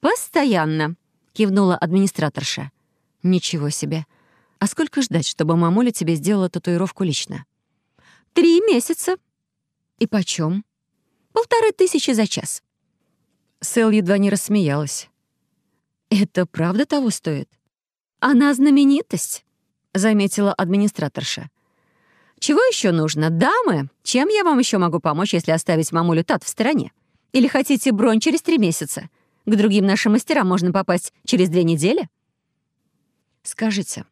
«Постоянно», — кивнула администраторша. «Ничего себе. А сколько ждать, чтобы мамуля тебе сделала татуировку лично?» Три месяца. И почем? Полторы тысячи за час. Сэл едва не рассмеялась. Это правда того стоит? Она знаменитость, заметила администраторша. Чего еще нужно, дамы? Чем я вам еще могу помочь, если оставить мамулю Тат в стороне? Или хотите бронь через три месяца? К другим нашим мастерам можно попасть через две недели? Скажите,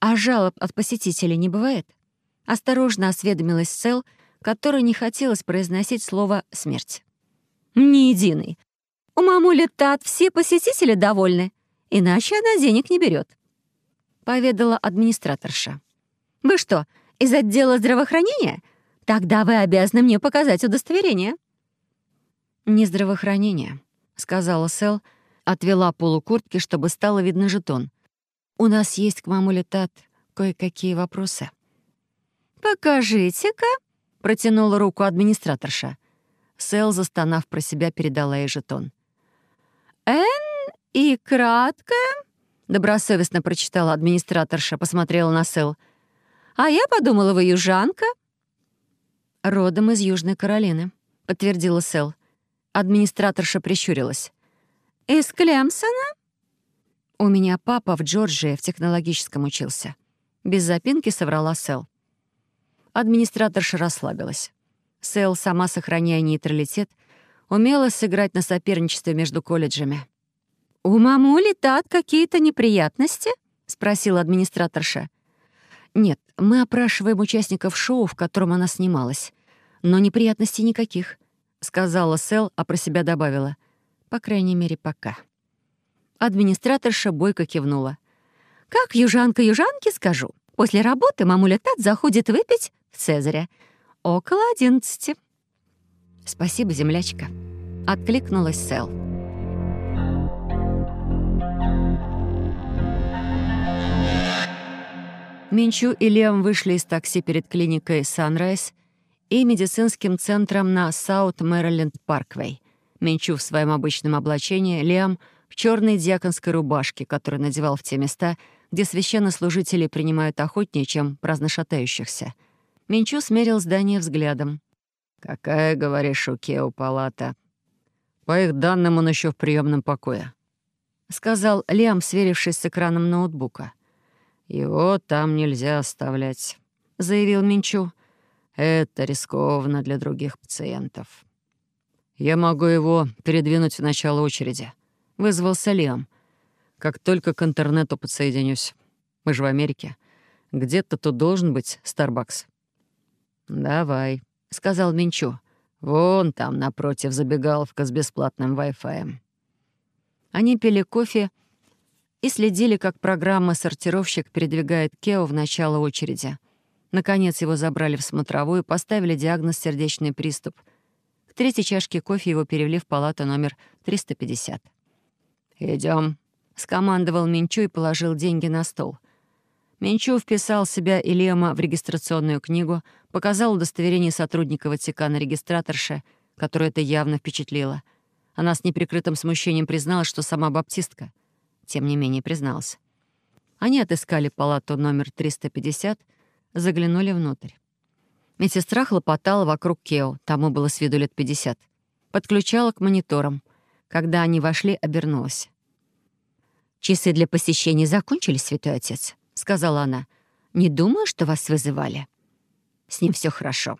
а жалоб от посетителей не бывает? Осторожно осведомилась Сэл, которой не хотелось произносить слово «смерть». «Ни единый. У мамули Тат все посетители довольны, иначе она денег не берет, поведала администраторша. «Вы что, из отдела здравоохранения? Тогда вы обязаны мне показать удостоверение». «Не здравоохранение», — сказала Сэл, отвела полукуртки, чтобы стало видно жетон. «У нас есть к мамуле Тат кое-какие вопросы». «Покажите-ка», — протянула руку администраторша. Сэл, застонав про себя, передала ей жетон. «Н и краткое», — добросовестно прочитала администраторша, посмотрела на Сэл. «А я подумала, вы южанка». «Родом из Южной Каролины», — подтвердила Сэл. Администраторша прищурилась. «Из Клемсона?» «У меня папа в Джорджии в технологическом учился». Без запинки соврала Сэл. Администраторша расслабилась. Сэл, сама сохраняя нейтралитет, умела сыграть на соперничестве между колледжами. «У мамули тат какие-то неприятности?» — спросила администраторша. «Нет, мы опрашиваем участников шоу, в котором она снималась. Но неприятностей никаких», — сказала Сэл, а про себя добавила. «По крайней мере, пока». Администраторша бойко кивнула. «Как южанка южанке скажу. После работы мамуля Тат заходит выпить в Цезаря. Около одиннадцати». «Спасибо, землячка», — откликнулась Сэл. Минчу и Лем вышли из такси перед клиникой «Санрайз» и медицинским центром на Саут-Мэриленд-Парквей. Минчу в своем обычном облачении, Лем — в черной диаконской рубашке, которую надевал в те места, где священнослужители принимают охотнее, чем праздношатающихся — Минчу смерил здание взглядом. «Какая, говоришь, у Кео палата?» «По их данным, он еще в приемном покое», — сказал Лиам, сверившись с экраном ноутбука. «Его там нельзя оставлять», — заявил Минчу. «Это рискованно для других пациентов». «Я могу его передвинуть в начало очереди», — вызвался Лиам. «Как только к интернету подсоединюсь. Мы же в Америке. Где-то тут должен быть Старбакс». «Давай», — сказал Минчу. «Вон там, напротив, забегаловка с бесплатным Wi-Fi». Они пили кофе и следили, как программа-сортировщик передвигает Кео в начало очереди. Наконец его забрали в смотровую, поставили диагноз «сердечный приступ». К третьей чашке кофе его перевели в палату номер 350. Идем, скомандовал Минчу и положил деньги на стол. Минчу вписал себя и Лема в регистрационную книгу, показал удостоверение сотрудника Ватикана регистраторше, которое это явно впечатлило. Она с неприкрытым смущением призналась, что сама баптистка — тем не менее призналась. Они отыскали палату номер 350, заглянули внутрь. Медсестра хлопотала вокруг Кео, тому было с виду лет 50. Подключала к мониторам. Когда они вошли, обернулась. «Часы для посещения закончились, святой отец», — сказала она. «Не думаю, что вас вызывали». «С ним все хорошо».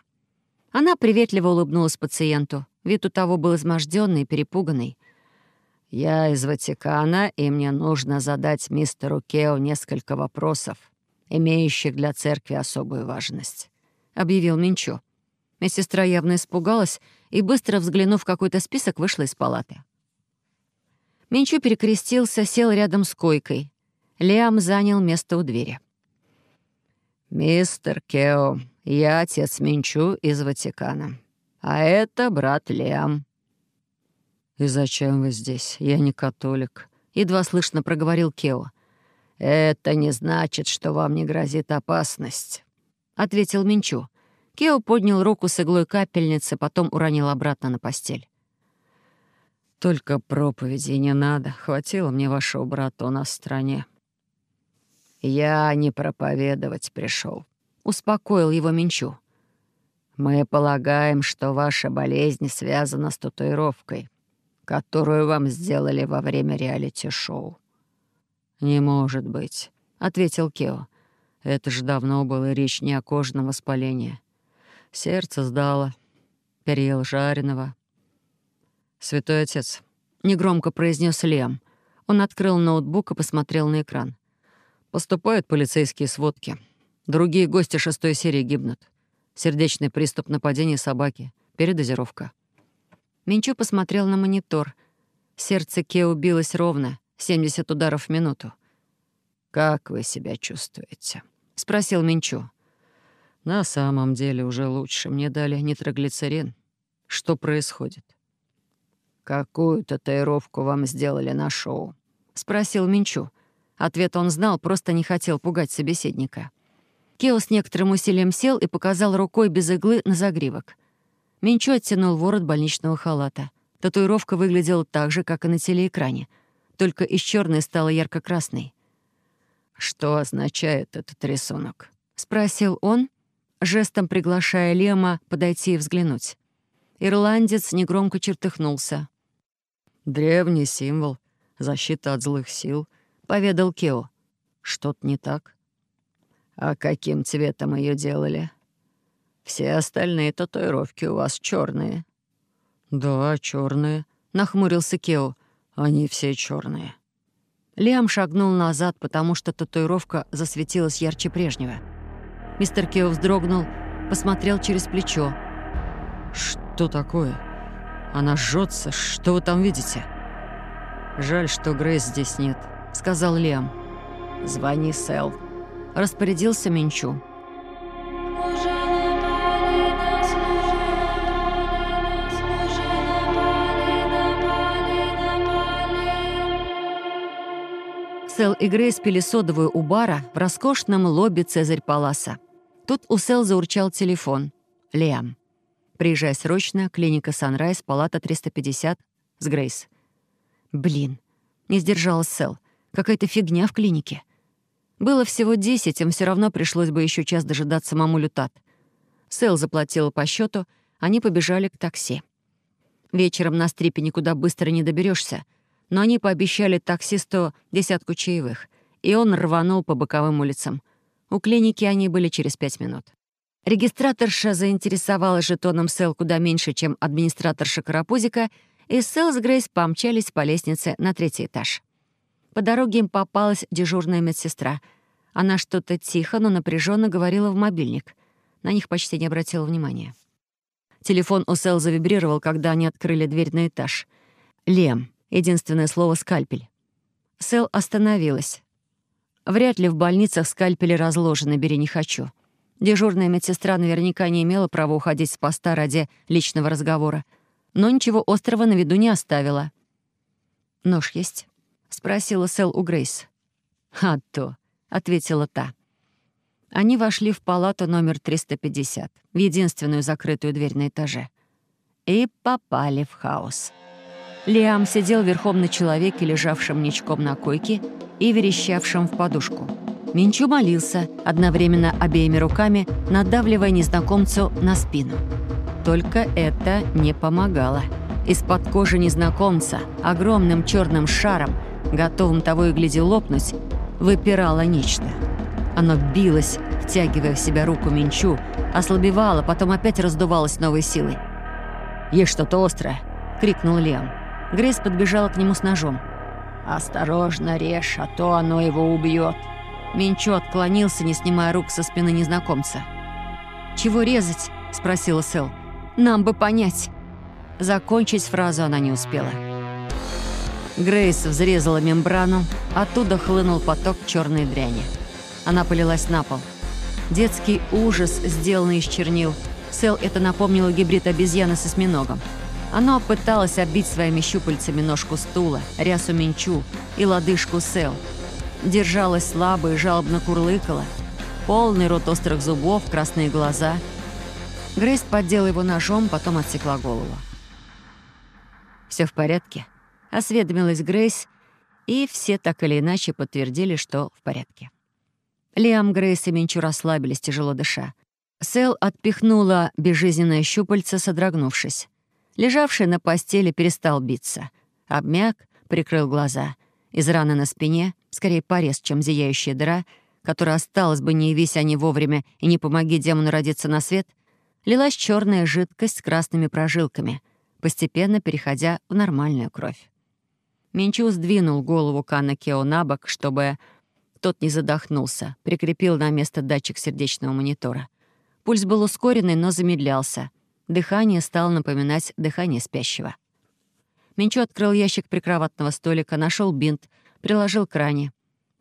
Она приветливо улыбнулась пациенту. Вид у того был изможденный и перепуганный. «Я из Ватикана, и мне нужно задать мистеру Кео несколько вопросов, имеющих для церкви особую важность», — объявил Минчо. Медсестра явно испугалась и, быстро взглянув в какой-то список, вышла из палаты. Минчу перекрестился, сел рядом с койкой. Лиам занял место у двери. «Мистер Кео, я отец Минчу из Ватикана. А это брат Лиам», «И зачем вы здесь? Я не католик», — едва слышно проговорил Кео. «Это не значит, что вам не грозит опасность», — ответил Минчу. Кео поднял руку с иглой капельницы, потом уронил обратно на постель. «Только проповеди не надо. Хватило мне вашего брата у нас в стране». «Я не проповедовать пришел, успокоил его Минчу. «Мы полагаем, что ваша болезнь связана с татуировкой которую вам сделали во время реалити-шоу». «Не может быть», — ответил Кео. «Это же давно было речь не о кожном воспалении. Сердце сдало, переел жареного». «Святой отец», — негромко произнес Лем. Он открыл ноутбук и посмотрел на экран. «Поступают полицейские сводки. Другие гости шестой серии гибнут. Сердечный приступ нападения собаки. Передозировка. Минчу посмотрел на монитор. Сердце Кео билось ровно, 70 ударов в минуту. «Как вы себя чувствуете?» — спросил Минчу. «На самом деле уже лучше. Мне дали нитроглицерин. Что происходит?» «Какую татуировку вам сделали на шоу?» — спросил Минчу. Ответ он знал, просто не хотел пугать собеседника. Кео с некоторым усилием сел и показал рукой без иглы на загривок — Минчо оттянул ворот больничного халата. Татуировка выглядела так же, как и на телеэкране, только из черной стала ярко-красной. «Что означает этот рисунок?» — спросил он, жестом приглашая Лема подойти и взглянуть. Ирландец негромко чертыхнулся. «Древний символ, защита от злых сил», — поведал Кео. «Что-то не так?» «А каким цветом ее делали?» Все остальные татуировки у вас черные. Да, черные, нахмурился Кео. Они все черные. Лиам шагнул назад, потому что татуировка засветилась ярче прежнего. Мистер Кео вздрогнул, посмотрел через плечо. «Что такое? Она жжется. Что вы там видите?» «Жаль, что Грейс здесь нет», — сказал Лиам. «Звони Сэл», — распорядился Минчу. Сэл и Грейс пили содовую у бара в роскошном лобби Цезарь Паласа. Тут у Сэл заурчал телефон. Лиам. «Приезжай срочно, клиника Санрайз, палата 350, с Грейс». «Блин, не сдержалась Сэл. Какая-то фигня в клинике». Было всего десять, им все равно пришлось бы еще час дожидаться мамулю Тат. Сэл заплатила по счету, они побежали к такси. Вечером на стрипе никуда быстро не доберешься, но они пообещали таксисту десятку чаевых, и он рванул по боковым улицам. У клиники они были через пять минут. Регистраторша заинтересовалась жетоном Сэл куда меньше, чем администраторша Карапузика, и Сэл с Грейс помчались по лестнице на третий этаж. По дороге им попалась дежурная медсестра. Она что-то тихо, но напряженно говорила в мобильник. На них почти не обратила внимания. Телефон у Сэл завибрировал, когда они открыли дверь на этаж. «Лем» — единственное слово «скальпель». Сэл остановилась. Вряд ли в больницах скальпели разложены, бери не хочу. Дежурная медсестра наверняка не имела права уходить с поста ради личного разговора. Но ничего острого на виду не оставила. «Нож есть?» — спросила Сэл у Грейс. «А то», — ответила та. Они вошли в палату номер 350, в единственную закрытую дверь на этаже. И попали в хаос. Лиам сидел верхом на человеке, лежавшем ничком на койке и верещавшем в подушку. Минчу молился, одновременно обеими руками надавливая незнакомцу на спину. Только это не помогало. Из-под кожи незнакомца, огромным черным шаром, готовым того и гляди лопнуть, выпирало нечто — оно билось, втягивая в себя руку Минчу, ослабевало, потом опять раздувалось новой силой. «Есть что-то острое!» — крикнул Лем. Грейс подбежала к нему с ножом. «Осторожно режь, а то оно его убьет. Минчу отклонился, не снимая рук со спины незнакомца. «Чего резать?» — спросила Сэл. «Нам бы понять». Закончить фразу она не успела. Грейс взрезала мембрану, оттуда хлынул поток черной дряни. Она полилась на пол. Детский ужас, сделанный из чернил. Сэл это напомнило гибрид обезьяны с осьминогом. Оно пыталось оббить своими щупальцами ножку стула, рясу Минчу и лодыжку Сэл. Держалась слабо и жалобно курлыкала. Полный рот острых зубов, красные глаза. Грейс поддела его ножом, потом отсекла голову. «Все в порядке?» — осведомилась Грейс, и все так или иначе подтвердили, что в порядке. Лиам, Грейс и Минчу расслабились, тяжело дыша. Сэл отпихнула безжизненное щупальце, содрогнувшись. Лежавший на постели перестал биться. Обмяк, прикрыл глаза. Из раны на спине, скорее порез, чем зияющая дыра, которая осталась бы, не явись они вовремя и не помоги демону родиться на свет, лилась черная жидкость с красными прожилками, постепенно переходя в нормальную кровь. Минчу сдвинул голову Канна Кео на бок, чтобы тот не задохнулся, прикрепил на место датчик сердечного монитора. Пульс был ускоренный, но замедлялся. Дыхание стало напоминать дыхание спящего. Минчо открыл ящик прикроватного столика, нашел бинт, приложил к ране.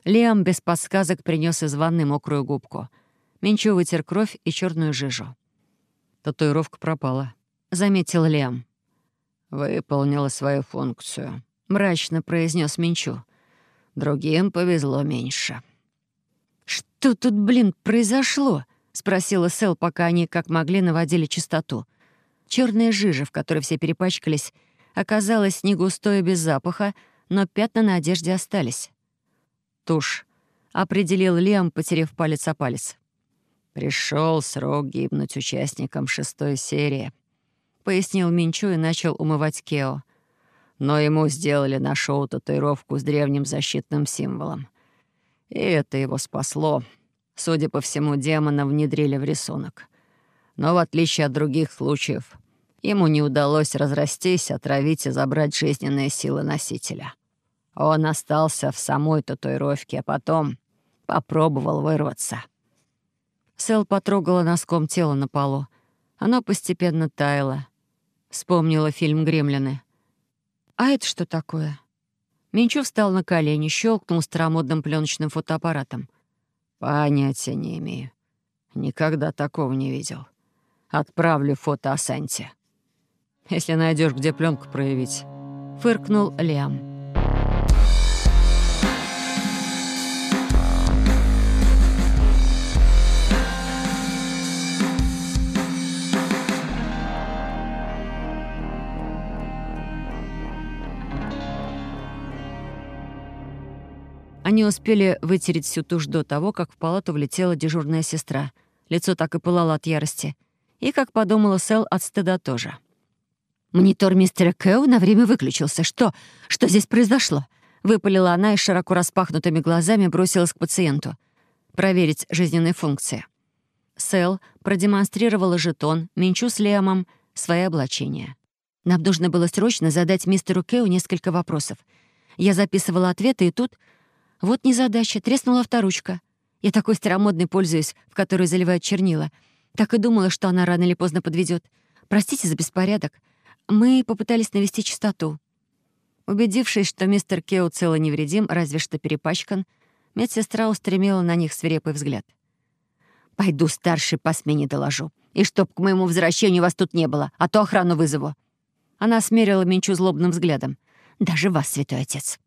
Лиам без подсказок принес из ванны мокрую губку. Минчо вытер кровь и черную жижу. Татуировка пропала, — заметил Лиам. «Выполнила свою функцию», — мрачно произнес Минчу. Другим повезло меньше. «Что тут, блин, произошло?» — спросила Сэл, пока они, как могли, наводили чистоту. Черная жижа, в которой все перепачкались, оказалась не густой и без запаха, но пятна на одежде остались. «Тушь», — определил Лиам, потеряв палец о палец. Пришел срок гибнуть участникам шестой серии», — пояснил Минчу и начал умывать Кео но ему сделали на шоу татуировку с древним защитным символом. И это его спасло. Судя по всему, демона внедрили в рисунок. Но в отличие от других случаев, ему не удалось разрастись, отравить и забрать жизненные силы носителя. Он остался в самой татуировке, а потом попробовал вырваться. Сэл потрогала носком тело на полу. Оно постепенно таяло. Вспомнила фильм «Гремлины». «А это что такое?» Менчев встал на колени, щелкнул старомодным пленочным фотоаппаратом. «Понятия не имею. Никогда такого не видел. Отправлю фото Асанте. Если найдешь, где пленку проявить», — фыркнул Лиам. Они успели вытереть всю тушь до того, как в палату влетела дежурная сестра. Лицо так и пылало от ярости. И, как подумала Сэл, от стыда тоже. «Монитор мистера Кэу на время выключился. Что? Что здесь произошло?» Выпалила она и широко распахнутыми глазами бросилась к пациенту. Проверить жизненные функции. Сэл продемонстрировала жетон, Минчу с Лиамом, свои облачения. Нам нужно было срочно задать мистеру Кэу несколько вопросов. Я записывала ответы, и тут... Вот незадача, треснула авторучка. Я такой старомодной пользуюсь, в которую заливают чернила. Так и думала, что она рано или поздно подведет. Простите за беспорядок. Мы попытались навести чистоту. Убедившись, что мистер Кео цел и невредим, разве что перепачкан, медсестра устремила на них свирепый взгляд. «Пойду старший по смене доложу. И чтоб к моему возвращению вас тут не было, а то охрану вызову». Она смерила Минчу злобным взглядом. «Даже вас, святой отец».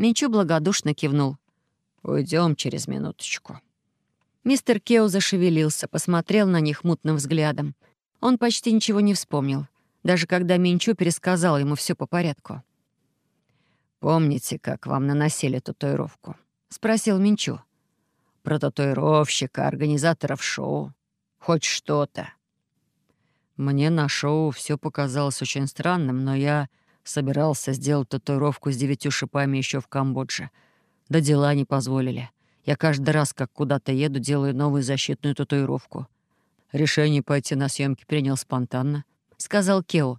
Минчу благодушно кивнул. Уйдем через минуточку». Мистер Кео зашевелился, посмотрел на них мутным взглядом. Он почти ничего не вспомнил, даже когда Минчу пересказал ему все по порядку. «Помните, как вам наносили татуировку?» — спросил Минчу. «Про татуировщика, организаторов шоу. Хоть что-то». Мне на шоу все показалось очень странным, но я собирался сделать татуировку с девятью шипами еще в Камбодже. Да дела не позволили. Я каждый раз, как куда-то еду, делаю новую защитную татуировку. Решение пойти на съемки принял спонтанно, — сказал Кео.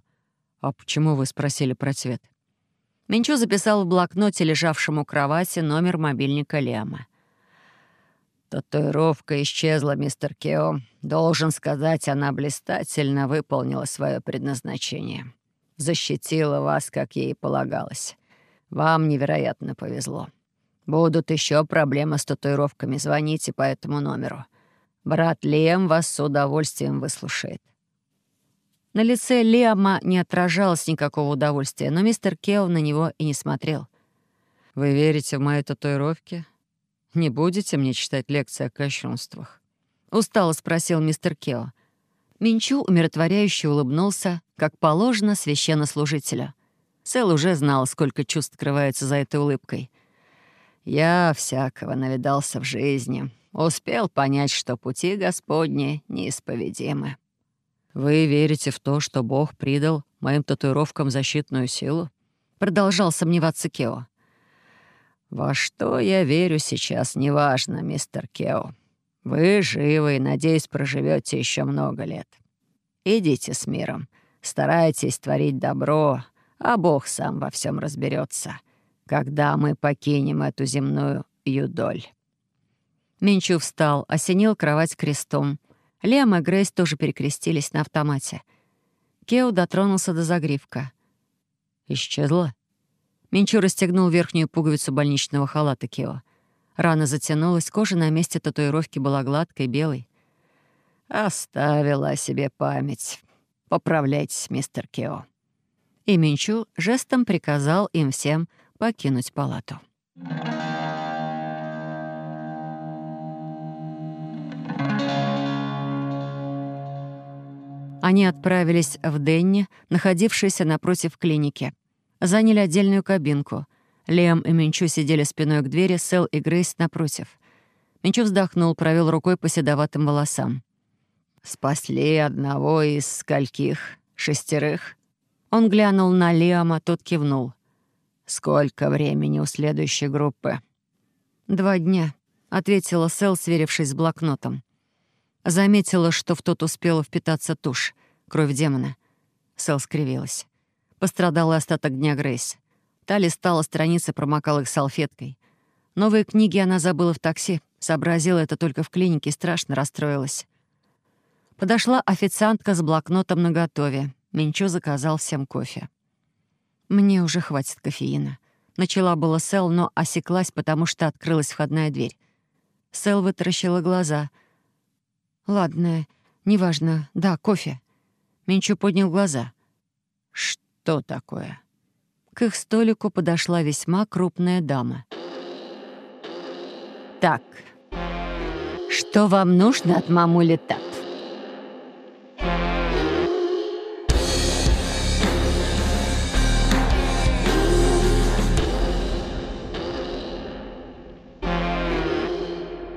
«А почему вы спросили про цвет?» Минчо записал в блокноте, лежавшем у кровати, номер мобильника Лиама. «Татуировка исчезла, мистер Кео. Должен сказать, она блистательно выполнила свое предназначение. Защитила вас, как ей полагалось. Вам невероятно повезло. Будут еще проблемы с татуировками. Звоните по этому номеру. Брат Лем вас с удовольствием выслушает. На лице Лиама не отражалось никакого удовольствия, но мистер Кео на него и не смотрел. «Вы верите в мои татуировки? Не будете мне читать лекции о кощунствах?» Устало спросил мистер Кео. Минчу умиротворяюще улыбнулся, как положено священнослужителю. Сэл уже знал, сколько чувств скрывается за этой улыбкой. «Я всякого навидался в жизни. Успел понять, что пути Господни неисповедимы». «Вы верите в то, что Бог придал моим татуировкам защитную силу?» Продолжал сомневаться Кео. «Во что я верю сейчас, неважно, мистер Кео. Вы живы и, надеюсь, проживете еще много лет. Идите с миром, старайтесь творить добро, а Бог сам во всем разберется, когда мы покинем эту земную юдоль». Минчу встал, осенил кровать крестом — Лем и Грейс тоже перекрестились на автомате. Кео дотронулся до загривка. «Исчезла?» Минчу расстегнул верхнюю пуговицу больничного халата Кео. Рана затянулась, кожа на месте татуировки была гладкой, белой. «Оставила себе память. Поправляйтесь, мистер Кео». И Минчу жестом приказал им всем покинуть палату. Они отправились в Денни, находившийся напротив клиники. Заняли отдельную кабинку. Лем и Минчу сидели спиной к двери, Сэл и Грейс напротив. Минчу вздохнул, провел рукой по седоватым волосам. «Спасли одного из скольких? Шестерых?» Он глянул на Лиама, тот кивнул. «Сколько времени у следующей группы?» «Два дня», — ответила Сэл, сверившись с блокнотом. Заметила, что в тот успела впитаться тушь, кровь демона. Сэл скривилась. Пострадал остаток дня Грейс. Та листала страницы, промокала их салфеткой. Новые книги она забыла в такси. Сообразила это только в клинике и страшно расстроилась. Подошла официантка с блокнотом наготове. Минчо заказал всем кофе. «Мне уже хватит кофеина». Начала было Сэл, но осеклась, потому что открылась входная дверь. Сэл вытаращила глаза — «Ладно, неважно. Да, кофе». Минчу поднял глаза. «Что такое?» К их столику подошла весьма крупная дама. «Так, что вам нужно от мамули Тат?»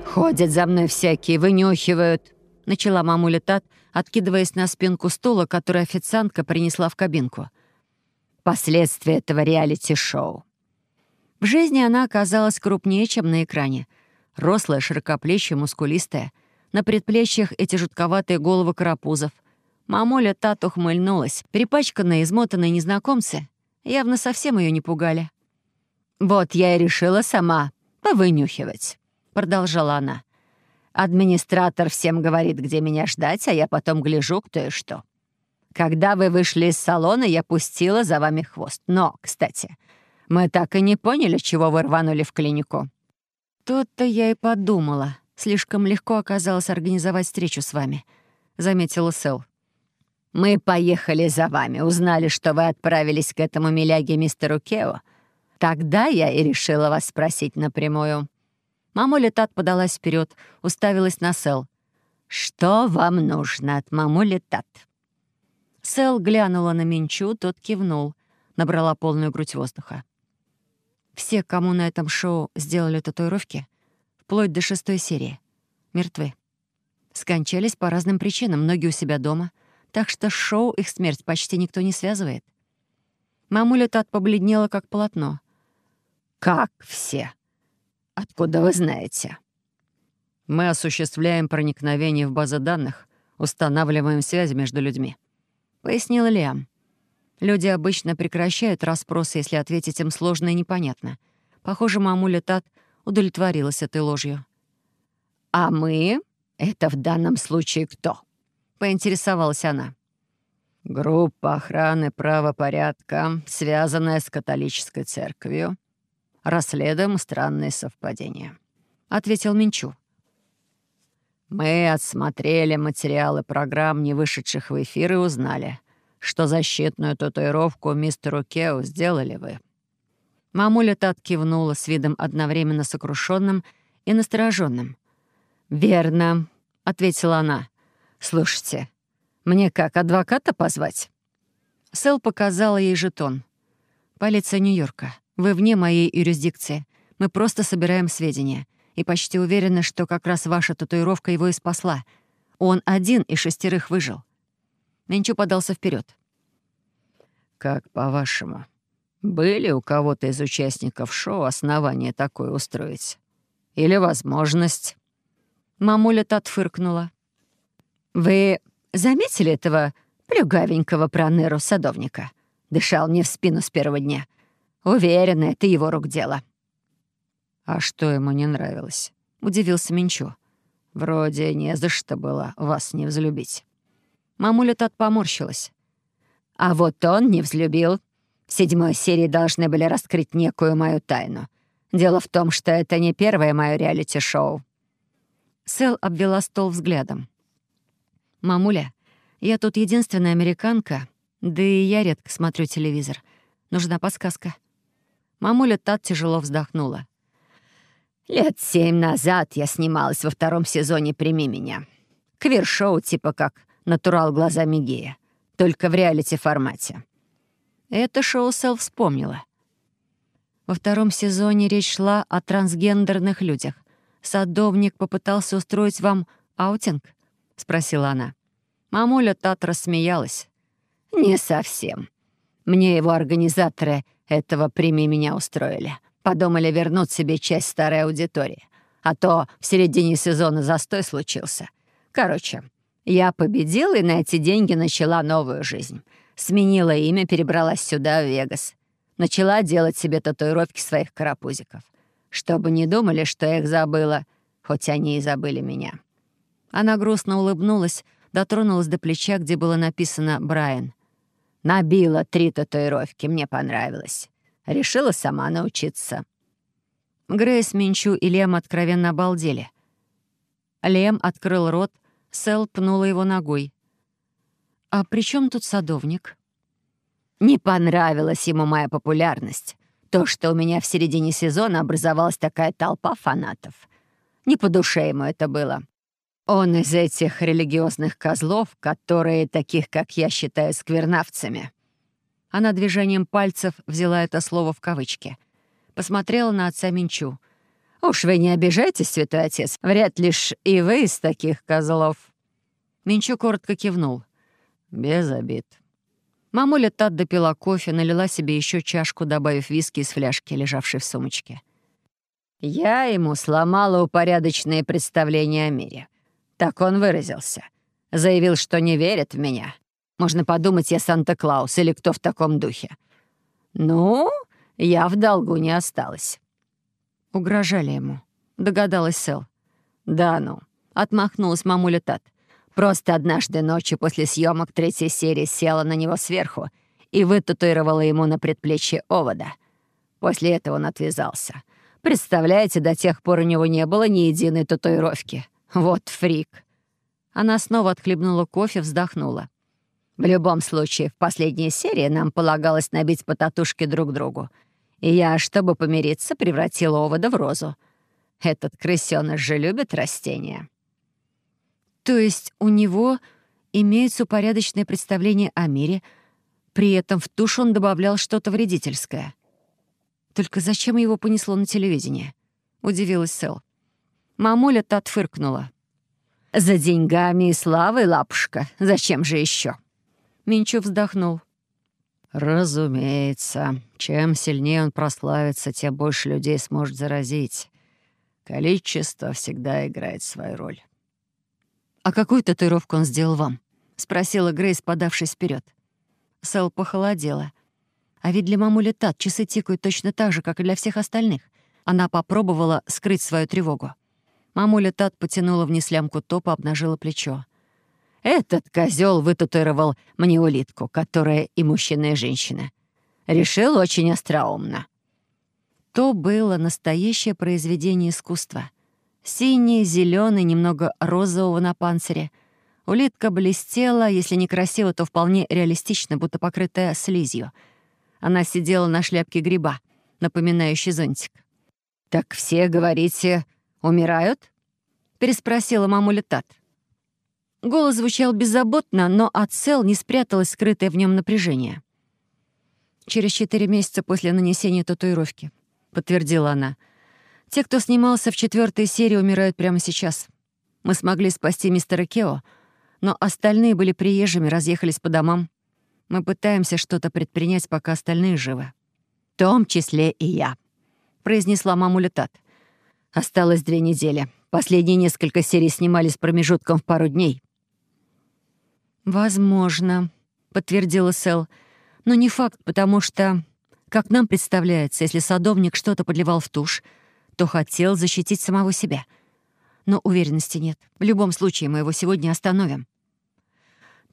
«Ходят за мной всякие, вынюхивают», — начала мамуля Тат, откидываясь на спинку стула, который официантка принесла в кабинку. «Последствия этого реалити-шоу». В жизни она оказалась крупнее, чем на экране. Рослая, широкоплечья, мускулистая. На предплечьях эти жутковатые головы карапузов. Мамуля Тат ухмыльнулась. Перепачканные, измотанные незнакомцы явно совсем ее не пугали. «Вот я и решила сама повынюхивать», — продолжала она. «Администратор всем говорит, где меня ждать, а я потом гляжу, кто и что. Когда вы вышли из салона, я пустила за вами хвост. Но, кстати, мы так и не поняли, чего вы рванули в клинику». «Тут-то я и подумала. Слишком легко оказалось организовать встречу с вами», — заметила Сэл. «Мы поехали за вами, узнали, что вы отправились к этому миляге мистеру Кео. Тогда я и решила вас спросить напрямую». Мамуля Тат подалась вперед, уставилась на Сэл. «Что вам нужно от мамули Тат?» Сэл глянула на Минчу, тот кивнул, набрала полную грудь воздуха. Все, кому на этом шоу сделали татуировки, вплоть до шестой серии, мертвы. Скончались по разным причинам, многие у себя дома, так что шоу их смерть почти никто не связывает. Мамуля Тат побледнела, как полотно. «Как все? Откуда вы знаете?» «Мы осуществляем проникновение в базы данных, устанавливаем связи между людьми», — пояснила Лиам. Люди обычно прекращают расспросы, если ответить им сложно и непонятно. Похоже, мамуля Тат удовлетворилась этой ложью. «А мы? Это в данном случае кто?» — поинтересовалась она. «Группа охраны правопорядка, связанная с католической церковью. Расследуем странные совпадения», — ответил Минчу. «Мы отсмотрели материалы программ, не вышедших в эфир, и узнали, что защитную татуировку мистеру Кео сделали вы». Мамуля Тат кивнула с видом одновременно сокрушенным и настороженным. «Верно», — ответила она. «Слушайте, мне как, адвоката позвать?» Сэл показала ей жетон. «Полиция Нью-Йорка. Вы вне моей юрисдикции. Мы просто собираем сведения. И почти уверены, что как раз ваша татуировка его и спасла. Он один из шестерых выжил. Менчу подался вперед. «Как по-вашему, были у кого-то из участников шоу основания такое устроить? Или возможность?» Мамуля Тат фыркнула. «Вы заметили этого плюгавенького проныру садовника? Дышал мне в спину с первого дня. Уверена, это его рук дело». «А что ему не нравилось?» — удивился Минчу. «Вроде не за что было вас не взлюбить». Мамуля тот поморщилась. «А вот он не взлюбил. В седьмой серии должны были раскрыть некую мою тайну. Дело в том, что это не первое мое реалити-шоу». Сэл обвела стол взглядом. «Мамуля, я тут единственная американка, да и я редко смотрю телевизор. Нужна подсказка». Мамуля Тат тяжело вздохнула. «Лет семь назад я снималась во втором сезоне «Прими меня». Квир-шоу типа как натурал глазами гея, только в реалити-формате. Это шоу Сэл вспомнила. Во втором сезоне речь шла о трансгендерных людях. Садовник попытался устроить вам аутинг? — спросила она. Мамуля Тат рассмеялась. «Не совсем. Мне его организаторы этого «Прими меня» устроили. Подумали вернуть себе часть старой аудитории. А то в середине сезона застой случился. Короче, я победила и на эти деньги начала новую жизнь. Сменила имя, перебралась сюда, в Вегас. Начала делать себе татуировки своих карапузиков. Чтобы не думали, что я их забыла, хоть они и забыли меня. Она грустно улыбнулась, дотронулась до плеча, где было написано «Брайан». Набила три татуировки, мне понравилось. Решила сама научиться. Грейс, Минчу и Лем откровенно обалдели. Лем открыл рот, Сэл пнула его ногой. «А при чем тут садовник?» «Не понравилась ему моя популярность. То, что у меня в середине сезона образовалась такая толпа фанатов. Не по душе ему это было. Он из этих религиозных козлов, которые таких, как я, считаю сквернавцами». Она движением пальцев взяла это слово в кавычки. Посмотрела на отца Минчу. «Уж вы не обижайтесь, святой отец, вряд ли ж и вы из таких козлов». Минчу коротко кивнул. «Без обид». Мамуля Тат допила кофе, налила себе еще чашку, добавив виски из фляжки, лежавшей в сумочке. «Я ему сломала упорядоченные представления о мире. Так он выразился. Заявил, что не верит в меня. Можно подумать, я Санта-Клаус или кто в таком духе. Ну, я в долгу не осталась». Угрожали ему. Догадалась Сэл. «Да ну», — отмахнулась мамуля Тат. Просто однажды ночью после съемок третьей серии села на него сверху и вытатуировала ему на предплечье овода. После этого он отвязался. Представляете, до тех пор у него не было ни единой татуировки. Вот фрик. Она снова отхлебнула кофе, вздохнула. В любом случае, в последней серии нам полагалось набить по татушке друг другу. И я, чтобы помириться, превратила овода в розу. Этот крысёныш же любит растения. То есть у него имеется упорядоченное представление о мире, при этом в тушь он добавлял что-то вредительское. Только зачем его понесло на телевидение? Удивилась Сэл. Мамуля та отфыркнула. «За деньгами и славой, лапушка. Зачем же еще? Минчу вздохнул. «Разумеется. Чем сильнее он прославится, тем больше людей сможет заразить. Количество всегда играет свою роль». «А какую татуировку он сделал вам?» — спросила Грейс, подавшись вперед. Сэл похолодела. А ведь для мамули Тат часы тикают точно так же, как и для всех остальных. Она попробовала скрыть свою тревогу. Мамуля Тат потянула вниз лямку топа, обнажила плечо. «Этот козел вытатуировал мне улитку, которая и мужчина, и женщина. Решил очень остроумно». То было настоящее произведение искусства — Синий, зеленый, немного розового на панцире. Улитка блестела, если не красиво, то вполне реалистично, будто покрытая слизью. Она сидела на шляпке гриба, напоминающей зонтик. «Так все, говорите, умирают?» — переспросила мамуля Тат. Голос звучал беззаботно, но от Сел не спряталось скрытое в нем напряжение. «Через четыре месяца после нанесения татуировки», — подтвердила она. Те, кто снимался в четвертой серии, умирают прямо сейчас. Мы смогли спасти мистера Кео, но остальные были приезжими, разъехались по домам. Мы пытаемся что-то предпринять, пока остальные живы. «В том числе и я», — произнесла мамуля Тат. «Осталось две недели. Последние несколько серий снимали с промежутком в пару дней». «Возможно», — подтвердила Сэл. «Но не факт, потому что, как нам представляется, если садовник что-то подливал в тушь, то хотел защитить самого себя. Но уверенности нет. В любом случае, мы его сегодня остановим.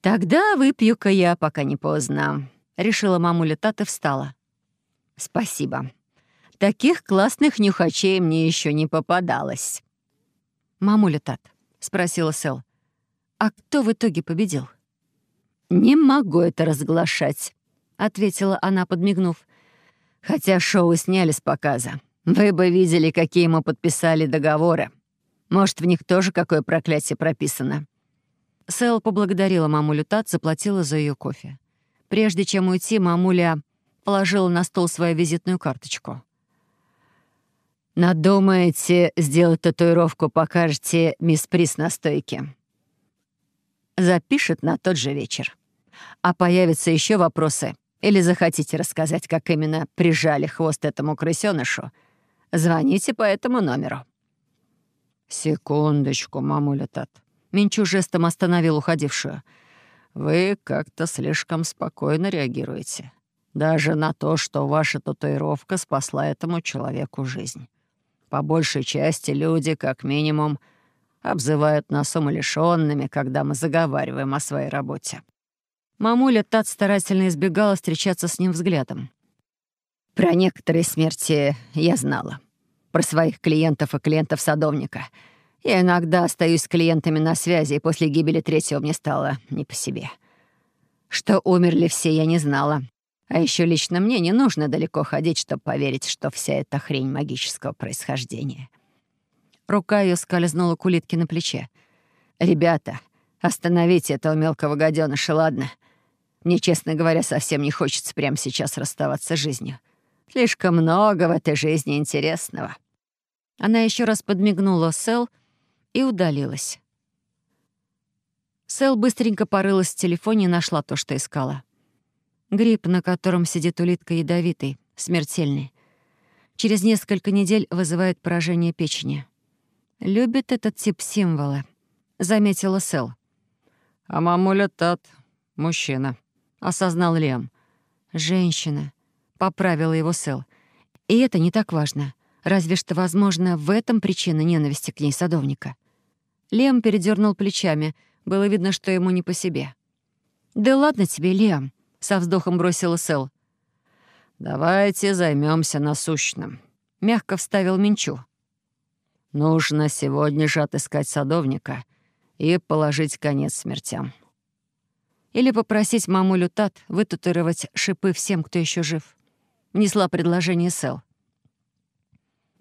«Тогда выпью-ка я, пока не поздно», — решила мамуля Тата встала. «Спасибо. Таких классных нюхачей мне еще не попадалось». «Мамуля Тат», — спросила Сэл, — «а кто в итоге победил?» «Не могу это разглашать», — ответила она, подмигнув. «Хотя шоу сняли с показа. Вы бы видели, какие мы подписали договоры. Может, в них тоже какое проклятие прописано?» Сэл поблагодарила мамулю Тат, заплатила за ее кофе. Прежде чем уйти, мамуля положила на стол свою визитную карточку. «Надумаете сделать татуировку, покажете мисс Прис на стойке?» Запишет на тот же вечер. А появятся еще вопросы? Или захотите рассказать, как именно прижали хвост этому крысёнышу — Звоните по этому номеру». «Секундочку, мамуля Тат». Минчу жестом остановил уходившую. «Вы как-то слишком спокойно реагируете. Даже на то, что ваша татуировка спасла этому человеку жизнь. По большей части люди, как минимум, обзывают нас умалишёнными, когда мы заговариваем о своей работе». Мамуля Тат старательно избегала встречаться с ним взглядом. Про некоторые смерти я знала. Про своих клиентов и клиентов садовника. Я иногда остаюсь с клиентами на связи, и после гибели третьего мне стало не по себе. Что умерли все, я не знала. А еще лично мне не нужно далеко ходить, чтобы поверить, что вся эта хрень магического происхождения. Рука ее скользнула к улитке на плече. «Ребята, остановите этого мелкого гаденыша, ладно? Мне, честно говоря, совсем не хочется прямо сейчас расставаться с жизнью. Слишком много в этой жизни интересного. Она еще раз подмигнула Сэл и удалилась. Сэл быстренько порылась в телефоне и нашла то, что искала. Гриб, на котором сидит улитка ядовитый, смертельный. Через несколько недель вызывает поражение печени. Любит этот тип символы, заметила Сэл. А мамуля Тат — мужчина, осознал Лем. Женщина, поправила его Сэл. И это не так важно. Разве что, возможно, в этом причина ненависти к ней садовника. Лем передернул плечами. Было видно, что ему не по себе. «Да ладно тебе, Лем», — со вздохом бросила Сэл. «Давайте займемся насущным», — мягко вставил Минчу. «Нужно сегодня же отыскать садовника и положить конец смертям». Или попросить мамулю Тат вытатуировать шипы всем, кто еще жив. Внесла предложение Сэл.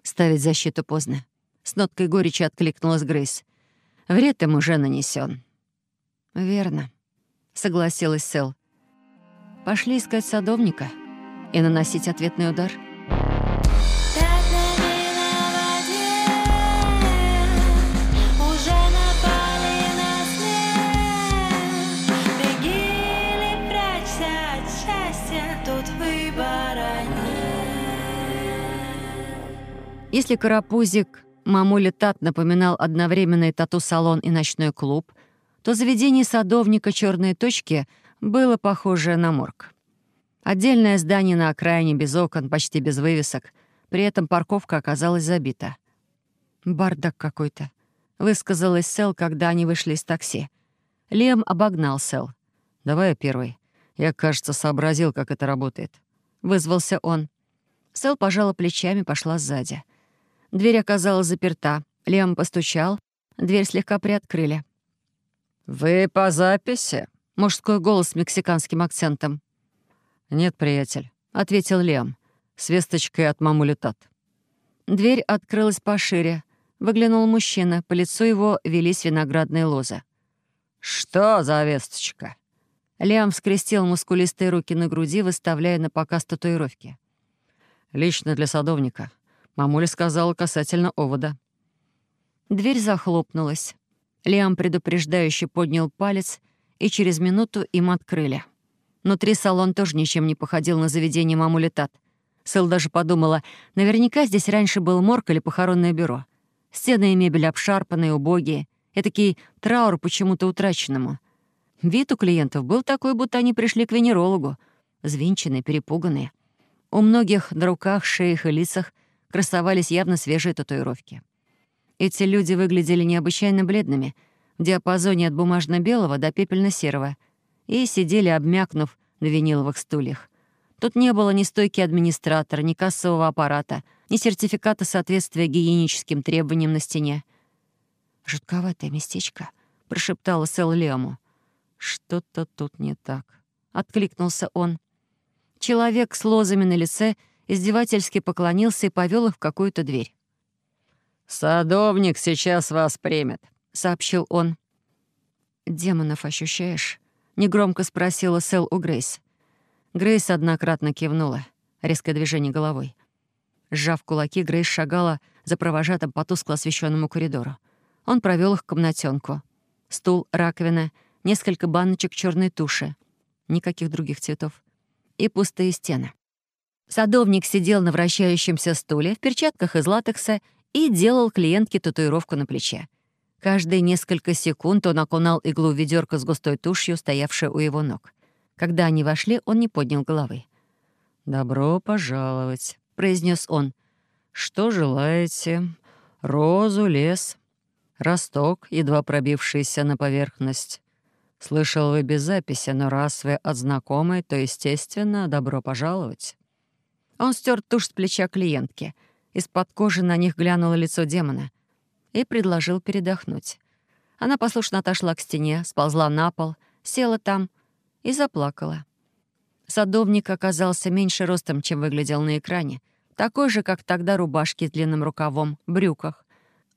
Ставить защиту поздно. С ноткой горечи откликнулась Грейс. Вред им уже нанесен. «Верно», — согласилась Сэл. «Пошли искать садовника и наносить ответный удар». Если карапузик мамуля Тат напоминал одновременно и тату-салон, и ночной клуб, то заведение садовника «Черные точки» было похоже на морг. Отдельное здание на окраине, без окон, почти без вывесок. При этом парковка оказалась забита. «Бардак какой-то», — высказалась Сэл, когда они вышли из такси. Лем обогнал Сэл. «Давай я первый. Я, кажется, сообразил, как это работает». Вызвался он. Сэл пожала плечами, пошла сзади. Дверь оказалась заперта. Лем постучал. Дверь слегка приоткрыли. «Вы по записи?» — мужской голос с мексиканским акцентом. «Нет, приятель», — ответил Лем. «С весточкой от мамули Тат». Дверь открылась пошире. Выглянул мужчина. По лицу его велись виноградные лозы. «Что за весточка?» Лиам скрестил мускулистые руки на груди, выставляя на показ татуировки. «Лично для садовника. Мамуля сказала касательно овода. Дверь захлопнулась. Лиам предупреждающе поднял палец, и через минуту им открыли. Внутри салон тоже ничем не походил на заведение мамули Тат. Сэл даже подумала, наверняка здесь раньше был морг или похоронное бюро. Стены и мебель обшарпанные, убогие. Этакий траур почему-то утраченному. Вид у клиентов был такой, будто они пришли к венерологу. Звинченные, перепуганные. У многих на руках, шеях и лицах красовались явно свежие татуировки. Эти люди выглядели необычайно бледными, в диапазоне от бумажно-белого до пепельно-серого, и сидели, обмякнув на виниловых стульях. Тут не было ни стойки администратора, ни кассового аппарата, ни сертификата соответствия гигиеническим требованиям на стене. «Жутковатое местечко», — прошептала Сэл Лему. «Что-то тут не так», — откликнулся он. Человек с лозами на лице — издевательски поклонился и повел их в какую-то дверь. «Садовник сейчас вас примет», — сообщил он. «Демонов ощущаешь?» — негромко спросила Сэл у Грейс. Грейс однократно кивнула, резкое движение головой. Сжав кулаки, Грейс шагала за провожатым по тускло освещенному коридору. Он провел их в комнатенку. Стул, раковина, несколько баночек черной туши. Никаких других цветов. И пустые стены. Садовник сидел на вращающемся стуле в перчатках из латекса и делал клиентке татуировку на плече. Каждые несколько секунд он окунал иглу в ведерко с густой тушью, стоявшей у его ног. Когда они вошли, он не поднял головы. «Добро пожаловать», — произнес он. «Что желаете? Розу, лес, росток, едва пробившийся на поверхность. Слышал вы без записи, но раз вы от знакомой, то, естественно, добро пожаловать». Он стер тушь с плеча клиентки. Из-под кожи на них глянуло лицо демона и предложил передохнуть. Она послушно отошла к стене, сползла на пол, села там и заплакала. Садовник оказался меньше ростом, чем выглядел на экране. Такой же, как тогда рубашки с длинным рукавом, брюках.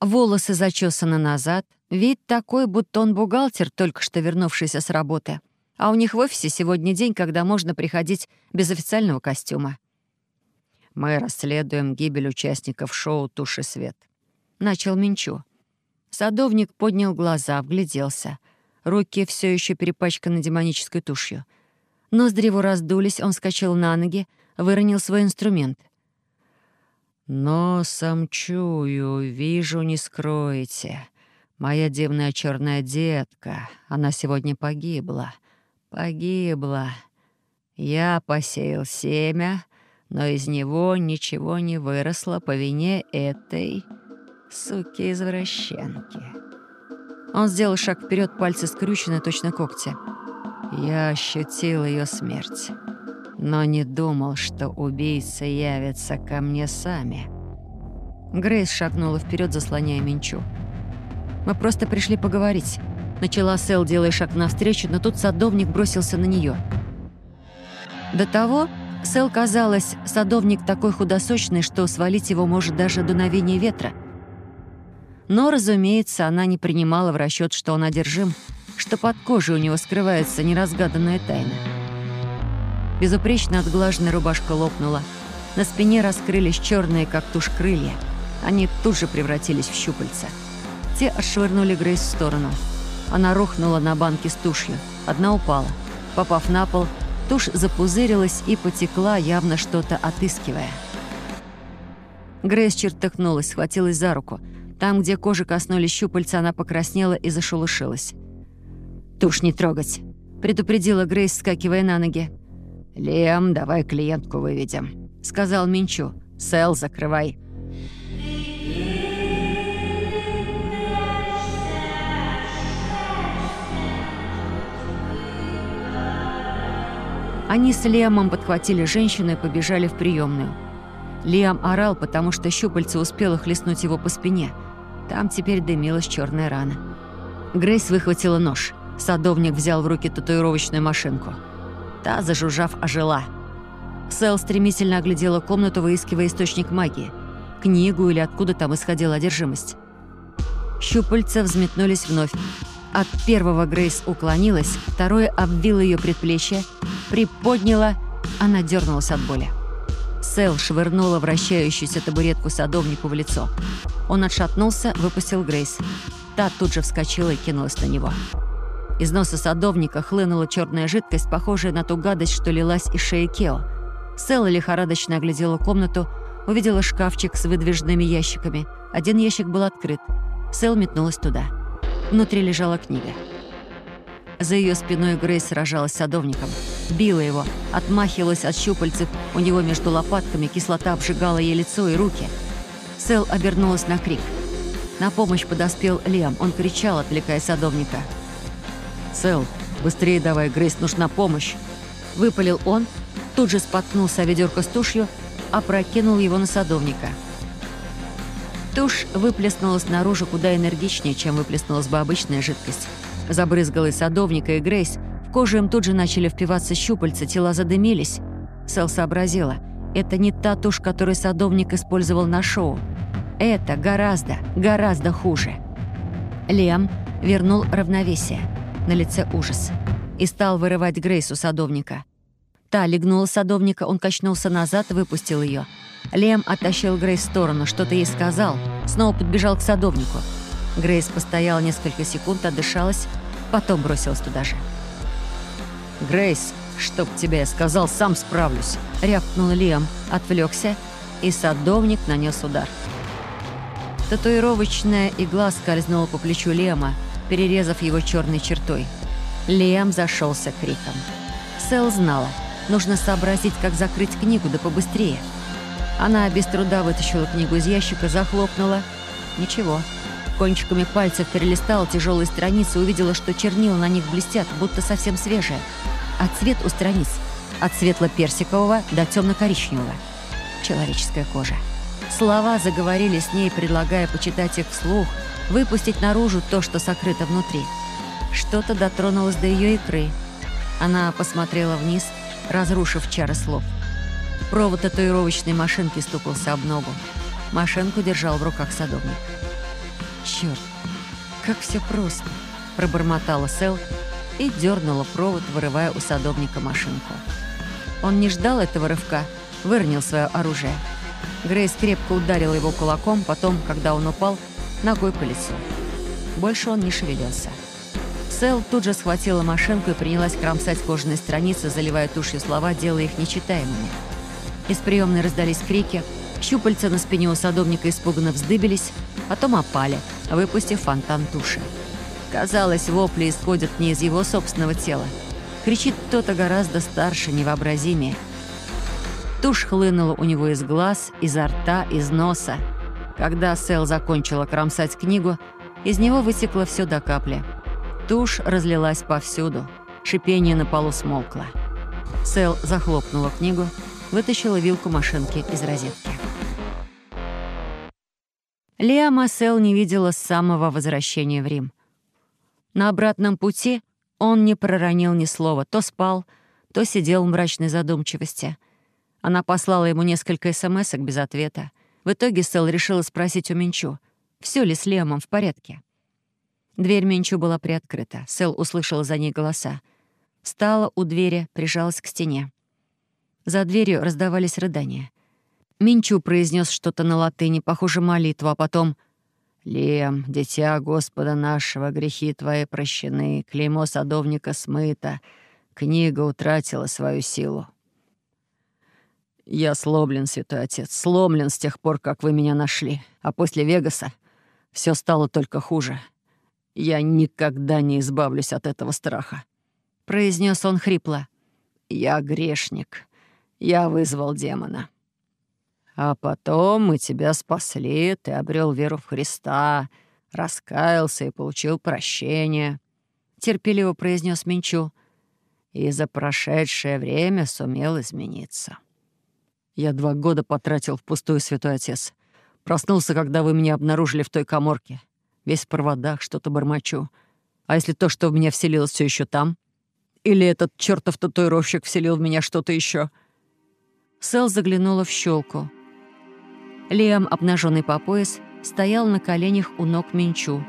Волосы зачесаны назад. Вид такой, будто он бухгалтер, только что вернувшийся с работы. А у них в офисе сегодня день, когда можно приходить без официального костюма. Мы расследуем гибель участников шоу «Туши свет». Начал Минчу. Садовник поднял глаза, вгляделся. Руки все еще перепачканы демонической тушью. Ноздри его раздулись, он вскочил на ноги, выронил свой инструмент. «Носом чую, вижу, не скроете. Моя дивная черная детка, она сегодня погибла. Погибла. Я посеял семя, но из него ничего не выросло по вине этой суки-извращенки. Он сделал шаг вперед, пальцы скрючены, точно когти. Я ощутил ее смерть, но не думал, что убийцы явятся ко мне сами. Грейс шагнула вперед, заслоняя Минчу. «Мы просто пришли поговорить». Начала Сэл, делая шаг навстречу, но тут садовник бросился на нее. До того Сэл казалось, садовник такой худосочный, что свалить его может даже дуновение ветра — но, разумеется, она не принимала в расчет, что он одержим, что под кожей у него скрывается неразгаданная тайна. Безупречно отглаженная рубашка лопнула. На спине раскрылись черные, как тушь, крылья. Они тут же превратились в щупальца. Те отшвырнули Грейс в сторону. Она рухнула на банке с тушью. Одна упала. Попав на пол, тушь запузырилась и потекла, явно что-то отыскивая. Грейс чертыхнулась, схватилась за руку — там, где кожи коснулись щупальца, она покраснела и зашелушилась. «Тушь не трогать», — предупредила Грейс, скакивая на ноги. «Лем, давай клиентку выведем», — сказал Минчу. «Сэл, закрывай». Они с Лемом подхватили женщину и побежали в приемную. Лиам орал, потому что щупальце успело хлестнуть его по спине — там теперь дымилась черная рана. Грейс выхватила нож. Садовник взял в руки татуировочную машинку. Та, зажужжав, ожила. Сэл стремительно оглядела комнату, выискивая источник магии. Книгу или откуда там исходила одержимость. Щупальца взметнулись вновь. От первого Грейс уклонилась, второе обвило ее предплечье, приподняла, она дернулась от боли. Сэл швырнула вращающуюся табуретку садовнику в лицо. Он отшатнулся, выпустил Грейс. Та тут же вскочила и кинулась на него. Из носа садовника хлынула черная жидкость, похожая на ту гадость, что лилась из шеи Кео. Сэл лихорадочно оглядела комнату, увидела шкафчик с выдвижными ящиками. Один ящик был открыт. Сэл метнулась туда. Внутри лежала книга. За ее спиной Грейс сражалась с садовником. Била его, отмахивалась от щупальцев у него между лопатками, кислота обжигала ей лицо и руки. Сэл обернулась на крик. На помощь подоспел Лем. Он кричал, отвлекая садовника. «Сэл, быстрее давай, Грейс нужна помощь!» Выпалил он, тут же споткнулся о ведерко с тушью, опрокинул его на садовника. Тушь выплеснулась наружу куда энергичнее, чем выплеснулась бы обычная жидкость забрызгала и садовника, и Грейс. В кожу им тут же начали впиваться щупальца, тела задымились. Сэл сообразила. Это не та тушь, которую садовник использовал на шоу. Это гораздо, гораздо хуже. Лем вернул равновесие. На лице ужас. И стал вырывать Грейс у садовника. Та легнула садовника, он качнулся назад и выпустил ее. Лем оттащил Грейс в сторону, что-то ей сказал. Снова подбежал к садовнику. Грейс постояла несколько секунд, отдышалась, потом бросилась туда же. «Грейс, чтоб тебе я сказал, сам справлюсь!» — рявкнул Лиам, отвлекся, и садовник нанес удар. Татуировочная игла скользнула по плечу Лема, перерезав его черной чертой. Лиам зашелся криком. Сэл знала, нужно сообразить, как закрыть книгу, да побыстрее. Она без труда вытащила книгу из ящика, захлопнула. Ничего. Кончиками пальцев перелистала тяжелые страницы и увидела, что чернила на них блестят, будто совсем свежие. А цвет у страниц от светло-персикового до темно-коричневого. Человеческая кожа. Слова заговорили с ней, предлагая почитать их вслух, выпустить наружу то, что сокрыто внутри. Что-то дотронулось до ее икры. Она посмотрела вниз, разрушив чары слов. Провод татуировочной машинки стукался об ногу. Машинку держал в руках садовник. «Черт, как все просто!» — пробормотала Сэл и дернула провод, вырывая у садовника машинку. Он не ждал этого рывка. выронил свое оружие. Грейс крепко ударила его кулаком, потом, когда он упал, ногой по лицу. Больше он не шевелился. Сэл тут же схватила машинку и принялась кромсать кожаные страницы, заливая тушью слова, делая их нечитаемыми. Из приемной раздались крики, щупальца на спине у садовника испуганно вздыбились, потом опали, выпустив фонтан туши. Казалось, вопли исходят не из его собственного тела. Кричит кто-то гораздо старше, невообразимее. Тушь хлынула у него из глаз, изо рта, из носа. Когда Сэл закончила кромсать книгу, из него вытекло все до капли. Тушь разлилась повсюду. Шипение на полу смолкло. Сэл захлопнула книгу, вытащила вилку машинки из розетки. Лиама Сэл не видела с самого возвращения в Рим. На обратном пути он не проронил ни слова, то спал, то сидел в мрачной задумчивости. Она послала ему несколько смс без ответа. В итоге Сэл решила спросить у Минчу, все ли с Лиамом в порядке. Дверь Минчу была приоткрыта. Сэл услышала за ней голоса. Встала у двери, прижалась к стене. За дверью раздавались рыдания. Минчу произнес что-то на латыни, похоже, молитву, а потом Лем, дитя Господа нашего, грехи твои прощены, клеймо садовника смыто, книга утратила свою силу. Я сломлен, святой отец, сломлен с тех пор, как вы меня нашли, а после Вегаса все стало только хуже. Я никогда не избавлюсь от этого страха. Произнес он хрипло. Я грешник. Я вызвал демона. А потом мы тебя спасли, ты обрел веру в Христа, раскаялся и получил прощение», — терпеливо произнес Минчу. «И за прошедшее время сумел измениться». «Я два года потратил впустую, святой отец. Проснулся, когда вы меня обнаружили в той коморке. Весь в проводах, что-то бормочу. А если то, что в меня вселилось, все еще там? Или этот чертов татуировщик вселил в меня что-то еще? Сэл заглянула в щелку. Лиам, обнаженный по пояс, стоял на коленях у ног Минчу.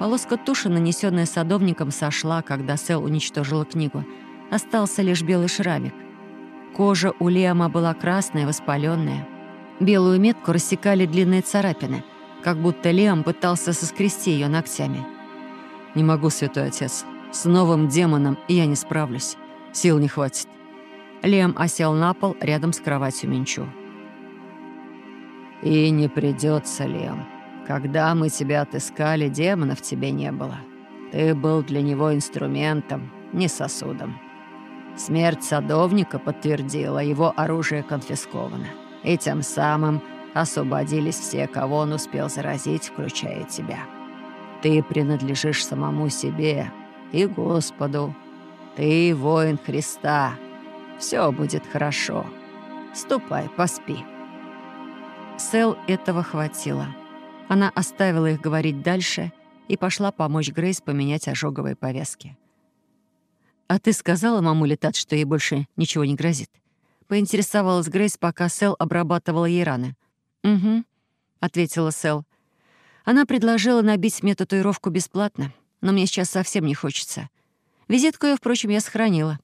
Полоска туши, нанесенная садовником, сошла, когда Сэл уничтожила книгу. Остался лишь белый шрамик. Кожа у Лиама была красная, воспаленная. Белую метку рассекали длинные царапины, как будто Лиам пытался соскрести ее ногтями. «Не могу, святой отец. С новым демоном я не справлюсь. Сил не хватит». Лиам осел на пол рядом с кроватью Минчу. «И не придется, Лем. Когда мы тебя отыскали, демона в тебе не было. Ты был для него инструментом, не сосудом. Смерть садовника подтвердила, его оружие конфисковано. И тем самым освободились все, кого он успел заразить, включая тебя. Ты принадлежишь самому себе и Господу. Ты воин Христа. Все будет хорошо. Ступай, поспи». Сэл этого хватило. Она оставила их говорить дальше и пошла помочь Грейс поменять ожоговые повязки. «А ты сказала мамуле Тат, что ей больше ничего не грозит?» Поинтересовалась Грейс, пока Сэл обрабатывала ей раны. «Угу», — ответила Сэл. Она предложила набить мне татуировку бесплатно, но мне сейчас совсем не хочется. Визитку ее, впрочем, я сохранила.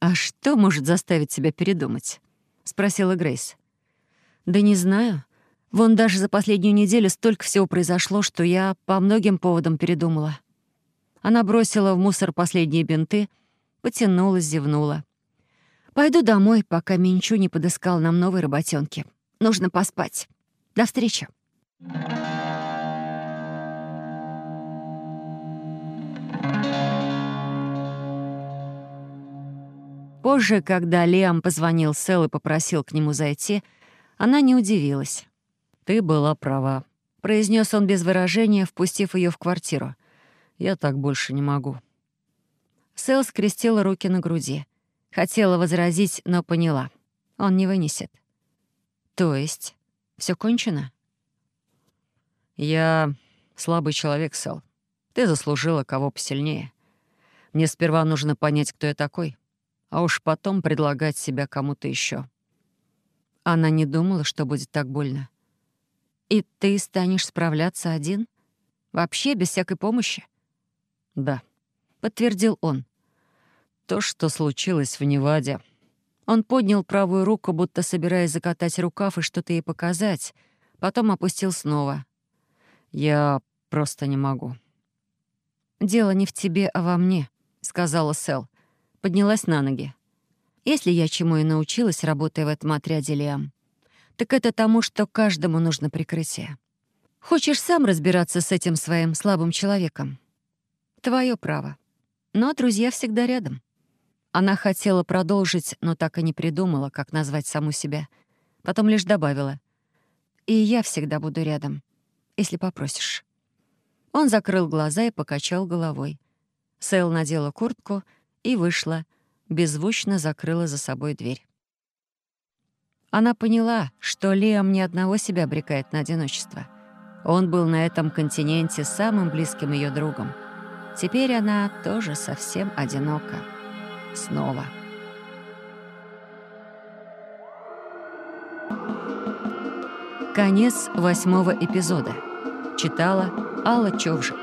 «А что может заставить себя передумать?» — спросила Грейс. Да не знаю. Вон даже за последнюю неделю столько всего произошло, что я по многим поводам передумала. Она бросила в мусор последние бинты, потянулась, зевнула. «Пойду домой, пока Минчу не подыскал нам новой работенки. Нужно поспать. До встречи». Позже, когда Лиам позвонил Сэл и попросил к нему зайти, она не удивилась. «Ты была права», — произнес он без выражения, впустив ее в квартиру. «Я так больше не могу». Сэл скрестила руки на груди. Хотела возразить, но поняла. Он не вынесет. «То есть все кончено?» «Я слабый человек, Сэл. Ты заслужила кого посильнее. Мне сперва нужно понять, кто я такой, а уж потом предлагать себя кому-то еще. Она не думала, что будет так больно. «И ты станешь справляться один? Вообще, без всякой помощи?» «Да», — подтвердил он. «То, что случилось в Неваде, Он поднял правую руку, будто собираясь закатать рукав и что-то ей показать, потом опустил снова. «Я просто не могу». «Дело не в тебе, а во мне», — сказала Сэл. Поднялась на ноги. «Если я чему и научилась, работая в этом отряде Лиам, так это тому, что каждому нужно прикрытие. Хочешь сам разбираться с этим своим слабым человеком? Твое право. Но друзья всегда рядом. Она хотела продолжить, но так и не придумала, как назвать саму себя. Потом лишь добавила. «И я всегда буду рядом, если попросишь». Он закрыл глаза и покачал головой. Сэл надела куртку и вышла, беззвучно закрыла за собой дверь. Она поняла, что Лиам ни одного себя обрекает на одиночество — он был на этом континенте самым близким ее другом. Теперь она тоже совсем одинока. Снова. Конец восьмого эпизода. Читала Алла Човжик.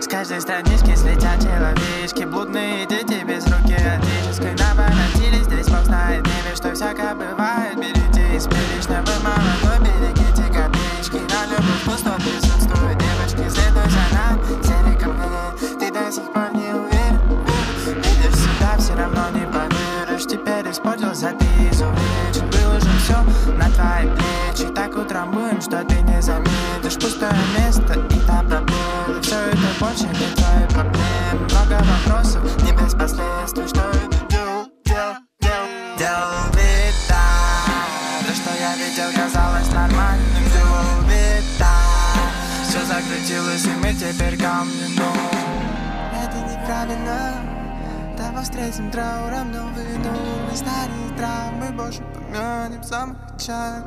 С каждой странички слетят человечки Блудные дети без руки отеческой Наворотились, здесь Бог знает, не верь, что всякое бывает Берите из вы молодой Пусто присутствует девочки, следуй за нами Серый ко мне, ты до сих пор твои плечи Так утрамбуем, что ты не заметишь. Пустое место и там пробелы. Все это больше не твои проблемы. Много вопросов, не без последствий. Что это делал, делал, делал, делал вид, да То, что я видел, казалось нормальным. Делал вид, да все закрутилось, и мы теперь камни, но Это неправильно Давай встретим трауром новые нормы Старые травмы больше помянем самых чай